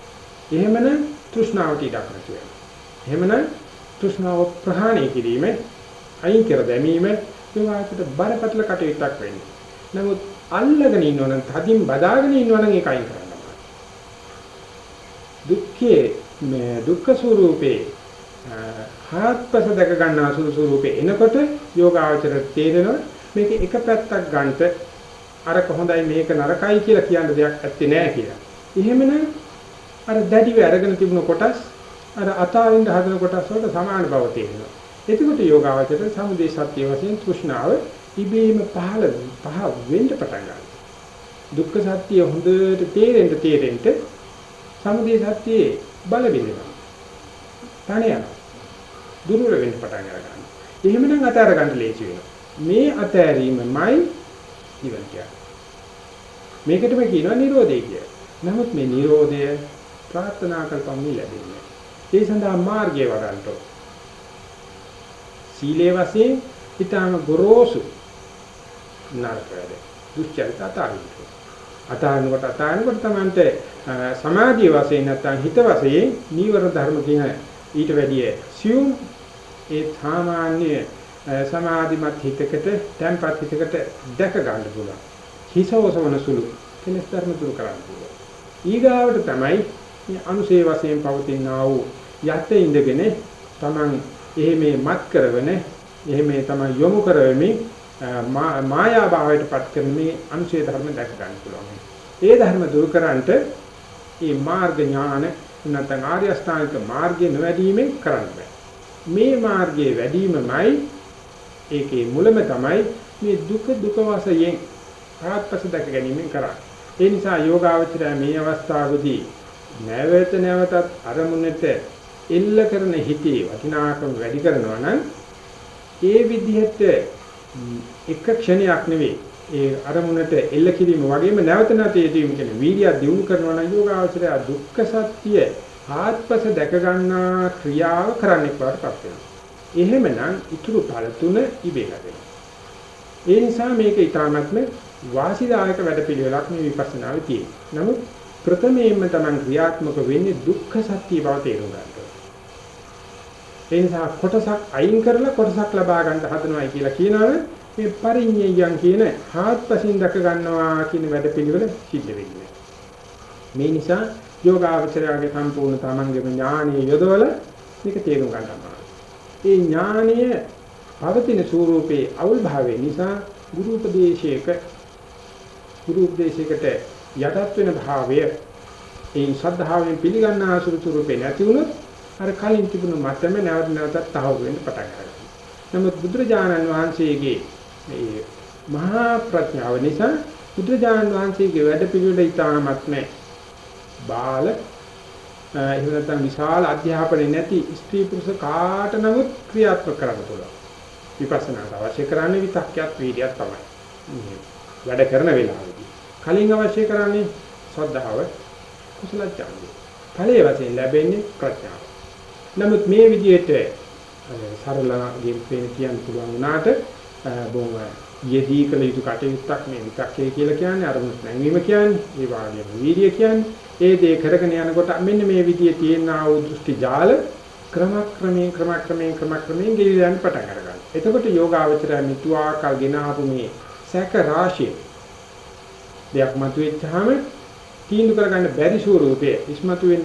එහෙමනම් තෘෂ්ණාවට ඉඩක් නැති වෙනවා. එහෙමනම් තෘෂ්ණාව ප්‍රහාණය කිරීම අයින් කර දැමීම ඒවාට බරපතල කටයුත්තක් වෙන්නේ. නමුත් අල්ලගෙන ඉන්නවනම් තදින් බදාගෙන ඉන්නවනම් ඒක අයින් කරන්න බෑ. දුක්ඛේ මේ දුක්ඛ ස්වરૂපේ හාත්පස දැක ගන්න අසුරු ස්වરૂපේ එනකොට යෝගාචර තේරෙනවා මේක එක පැත්තක් ගන්නට අර කොහොඳයි මේක නරකයි කියලා කියන්න දෙයක් ඇත්තේ නෑ කියලා. එහෙමනම් අර දැඩිව අරගෙන තිබුණ කොටස් අර අතාරින්න හදන කොටස් වලට සමාන බව තේරෙනවා. එතකොට යෝගාචර සමුදේ සත්‍ය වශයෙන් තෘෂ්ණාව ඉබේම පහළ පහ වෙන්න පටන් ගන්නවා. දුක්ඛ සත්‍ය හොඳට තේරෙන්න තේරෙන්න සමුදේ සත්‍යයේ බල බිඳිනවා. තනිය යනවා. දුර්වල වෙන්න පටන් ගන්නවා. එහෙමනම් අතහැර ගන්න ලේසි වෙනවා. මේ අතහැරීමයි නිවන කියන්නේ. මේකටම කියනවා නිරෝධය කියලා. නමුත් මේ නිරෝධය ප්‍රාර්ථනා කරපම් ලැබෙන්නේ. ඒ සඳහා මාර්ගය වඩන්ට. සීලේ වශයෙන් ඊටම ගොරෝසු නරක වැඩ. දුස්චරිත අතාරින්න. අතාරිනකොට අතාරිනකොට තමන්ට සමාධිය වශයෙන් නැත්නම් හිත වශයෙන් නීවර ධර්ම කියන ඊට වැඩිය සියුම් ඒ සාමාන්‍ය සමාධිමත් හිතකට tempat හිතකට දැක ගන්න පුළුවන්. හිසවසවන සුළු කෙලස් ධර්ම දුරු කරන්න පුළුවන්. ඊගාවට තමයි මේ අනුසේ වශයෙන් පවතිනා වූ යත් ඉඳගෙන තමන් එහෙමේ මත් කරවන එහෙමේ තමයි යොමු කරවෙමින් මායා භාවයටපත් කරන මේ අනුසේ ධර්ම දැක ගන්න පුළුවන්. ඒ ධර්ම දුරු කරන්නට මේ මාර්ග ඥාන නැත්නම් ආර්ය අෂ්ටාංගික මාර්ගය නොවැඩීමෙන් කරන්න බෑ. මේ මාර්ගයේ වැඩිමමයි ඒකේ මුලම තමයි මේ දුක දුක වශයෙන් ආත්පස දැක ගැනීමෙන් කරන්නේ. ඒ නිසා යෝගාවචරය මේ අවස්ථාවේදී නැවත නැවතත් අරමුණට එල්ල කරන හිතේ වටිනාකම වැඩි කරනවා නම් ඒ විදිහට එක ක්ෂණයක් නෙවෙයි ඒ අරමුණට එල්ල කිරීම වගේම නැවත නැවත යෙදීම කියන වීර්යය දියුණු කරනවා නම් යෝගාවචරය දුක්ඛ සත්‍ය ආත්පස දැක ගන්නා ක්‍රියාව කරන්නේ පාටපත් වෙනවා. එහෙමනම් ඊතුරු ඵල තුන ඉබේ ලැබෙනවා. ඒ නිසා මේක ඊටාත්ම වාසිදායක වැඩපිළිවෙලක් මේ විපස්සනාවේ තියෙනවා. නමුත් ප්‍රථමයෙන්ම Taman ක්‍රියාත්මක වෙන්නේ දුක්ඛ සත්‍ය බව තේරුම් ගන්නවා. ඒ නිසා කොටසක් අයින් කරලා කොටසක් ලබා ගන්න හදනවායි කියලා කියනවනේ මේ පරිඤ්ඤයයන් කියන හාත්පසින් දක ගන්නවා කියන වැඩපිළිවෙල සිද්ධ වෙන්නේ. මේ නිසා යෝගාවචරයාගේ සම්පූර්ණ තමන්ගේම ඥානීය යොදවල මේක තේරුම් ගන්නවා. ඒ ඥානීය පවතින ස්වરૂපේ අවුල් භාවය නිසා ගුරු උපදේශයක ගුරු උපදේශයකට යටත් වෙන භාවය ඒ ශ්‍රද්ධාවෙන් පිළිගන්නා සුළු ස්වરૂපේ නැති වුණොත් අර කලින් තිබුණු මතම නැවත නැවතත් තහවුරු වෙන්න පටන් ගන්නවා. නමුත් බුදුරජාණන් වහන්සේගේ මේ මහා ප්‍රඥාව නිසා බුදුරජාණන් වහන්සේගේ වැඩ පිළිවෙල ඉතාමත්ම බාල එහෙම නැත්නම් විශාල අධ්‍යාපනය නැති ස්ත්‍රී පුරුෂ කාට නමුත් ක්‍රියාත්මක කරන්න පුළුවන්. විපස්සනාට අවශ්‍ය කරන්නේ විතක්කයක් වීර්යයක් තමයි. වැඩ කරන වෙලාවේදී. කලින් අවශ්‍ය කරන්නේ ශ්‍රද්ධාව කුසල ඡන්දය. ඵලයේ වශයෙන් ලැබෙන්නේ ප්‍රඥාව. නමුත් මේ විදිහට සරලව කියන්න පුළුවන් වුණාට බොහොම යෙදී කළ යුතු කටයුත්තක් මේ විතක්කේ කියලා කියන්නේ අරමුණු නැංවීම කියන්නේ ඒ වාගේම වීර්ය කියන්නේ ඒ දේ කරගෙන යනකොට මෙන්න මේ විදිහේ තියෙන ආ වූ දෘෂ්ටි ජාල ක්‍රමක්‍රමයෙන් ක්‍රමක්‍රමයෙන් ක්‍රමක්‍රමයෙන් ගෙවිලා යන පටන් ගන්නවා. එතකොට යෝගාවචරය මිතුආකල් ගෙන ආපු මේ සැක රාශිය දෙයක් මතුවෙච්චාම තීන්දුව කරගන්න බැරි ස්වරූපයේ ඉස්මතු වෙන්න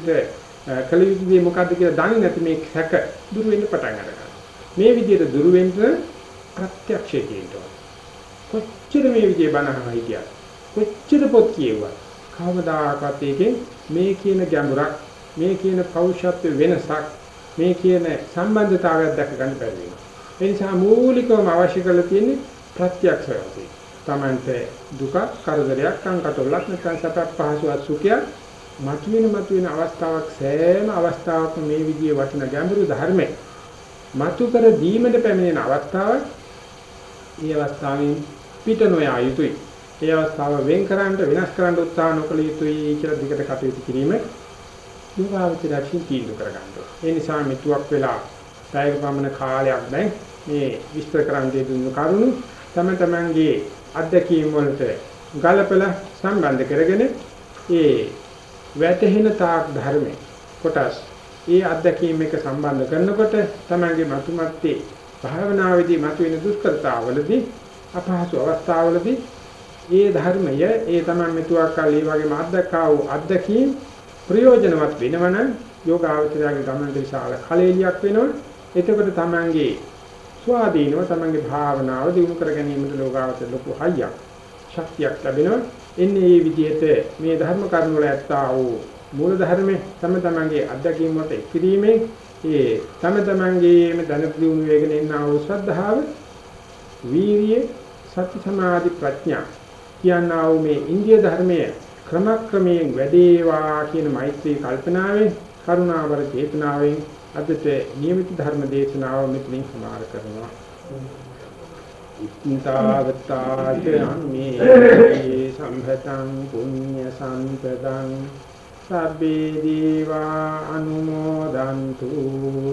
කල යුතු දේ මොකද්ද කියලා දන්නේ නැති මේ සැක දුරු වෙන්න පටන් ගන්නවා. මේ විදිහට දුරු වෙන්න ප්‍රත්‍යක්ෂය කියනවා. කොච්චර මේ විදිහේ බණහම හිටියත් කොච්චර පොත් කියුවා කවදාකවත් එකෙන් මේ කියන ගැඹුරක් මේ කියන පෞෂත්ව වෙනසක් මේ කියන සම්බන්ධතාවයක් දැක ගන්න බැරි වෙනවා. ඒ නිසා මූලිකවම අවශ්‍ය කරලා තියෙන්නේ ප්‍රත්‍යක්ෂය වශයෙන්. Tamante දුක කරදරයක් කංකටොල්ලක් නැත්නම් සැපක් පහසුවක් සුඛයක් මතුවෙන මතුවෙන අවස්ථාවක් සෑම අවස්ථාවකම මේ විදිහේ වටින ගැඹුරු ධර්මයේ මතු කර දීමට පැමිණෙන අවස්ථාවක් ඒ අවස්ථාවෙන් පිට නොයා යුතුයි. ඒ අවස්ථාව වෙන් කරන්න වෙනස් කරන්න උත්සාහ නොකළ යුතුයි කියලා දිගට කටයුතු කිරීම යෝගාවචරයෙන් තීන්දුව කරගන්නවා. ඒ නිසා මෙතුවක් වෙලා පැයක පමණ කාලයක් දැන් මේ විස්තර කරන්න දෙදුණු කරුණු තම තමන්ගේ අත්දැකීම් වලට ගලපලා සම්බන්ධ කරගෙන ඒ වැටහෙන තාක් ධර්මයේ කොටස්. ඒ අත්දැකීම් එක සම්බන්ධ කරනකොට තමන්ගේ මතුමැත්තේ භාවනාවේදී මතුවෙන දුෂ්කරතාවලදී අපහසු අවස්ථාවලදී ඒ ධර්මය ඒ තමයි මෙතුවක් කල් ඒ වගේම අත්දැකා වූ අත්දැකීම් ප්‍රයෝජනවත් වෙනවනම් යෝගාවචරයේ ගමන විශාල කලෙලියක් වෙනවා. එතකොට තමන්ගේ ස්වාධීනව තමන්ගේ භාවනාව දිනු කර ගැනීමට ලෝකාවචර ලොකු හයියක් ශක්තියක් ලැබෙනවා. එන්නේ මේ විදිහට මේ ධර්ම කරුණ වල ඇත්තා වූ මූල ධර්මයේ තම තමන්ගේ අත්දැකීම් වලට එක්කිරීමේ ඒ තම තමන්ගේම දැන දිනු වේගෙන එන්නා වූ ශ්‍රද්ධාව වීරිය සති සමාධි ප්‍රඥා කියනා වූ මේ ඉන්දිය ධර්මයේ ක්‍රමක්‍රමයෙන් වැඩේවා කියන මෛත්‍රී කල්පනාවෙන් කරුණාවර චේතනාවෙන් අදට නියමිත ධර්ම දේශනාව මෙතනින් සමාර කරනවා. ඉත්තාවතාච අම්මේ සම්භතං පුඤ්ඤ සම්පදං සබ්බේ දීවා අනුමෝදන්තු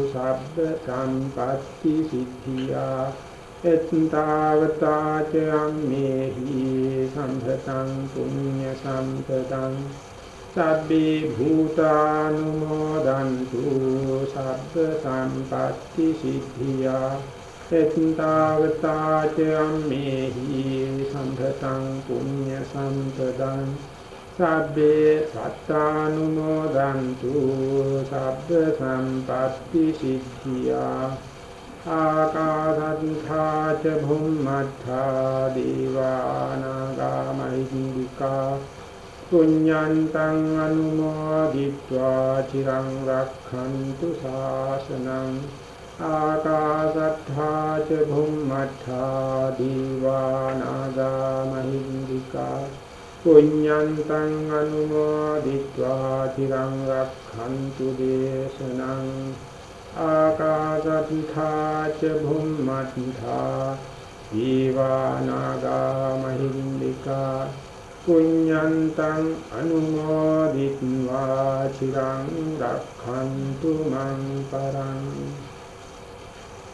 සබ්බ සම්පත්‍ති සිද්ධියා එත්තාවතාච අම්මේහි සම්භතං පුඤ්ඤ සම්පතං සබ්බේ භූතානුමෝදන්තු සබ්බ සම්පatti සිද්ධියා සෙත්තාවතා ච අම්මේහි සම්භතං පුඤ්ඤ සම්පදං සබ්බේ සත්තානුමෝදන්තු සබ්බ සම්පත්ති සිද්ධියා ආකාසත්ථා ච භුම්මත්ථා දීවානාගාමහින්దికා පුඤ්ඤන්තං අනුමෝදිත්වා චිරං රක්ඛන්තු ශාසනං ආකාසත්තා ච භුම්මත්තා දීවානාගා මහින්దికා පුඤ්ඤන්තං අනුමෝදිत्वा තිරං රක්ඛන්තු දේශනං ආකාසත්තා ච භුම්මත්තා දීවානාගා මහින්దికා පුඤ්ඤන්තං අනුමෝදිत्वा චිරං රක්ඛන්තු මං පරං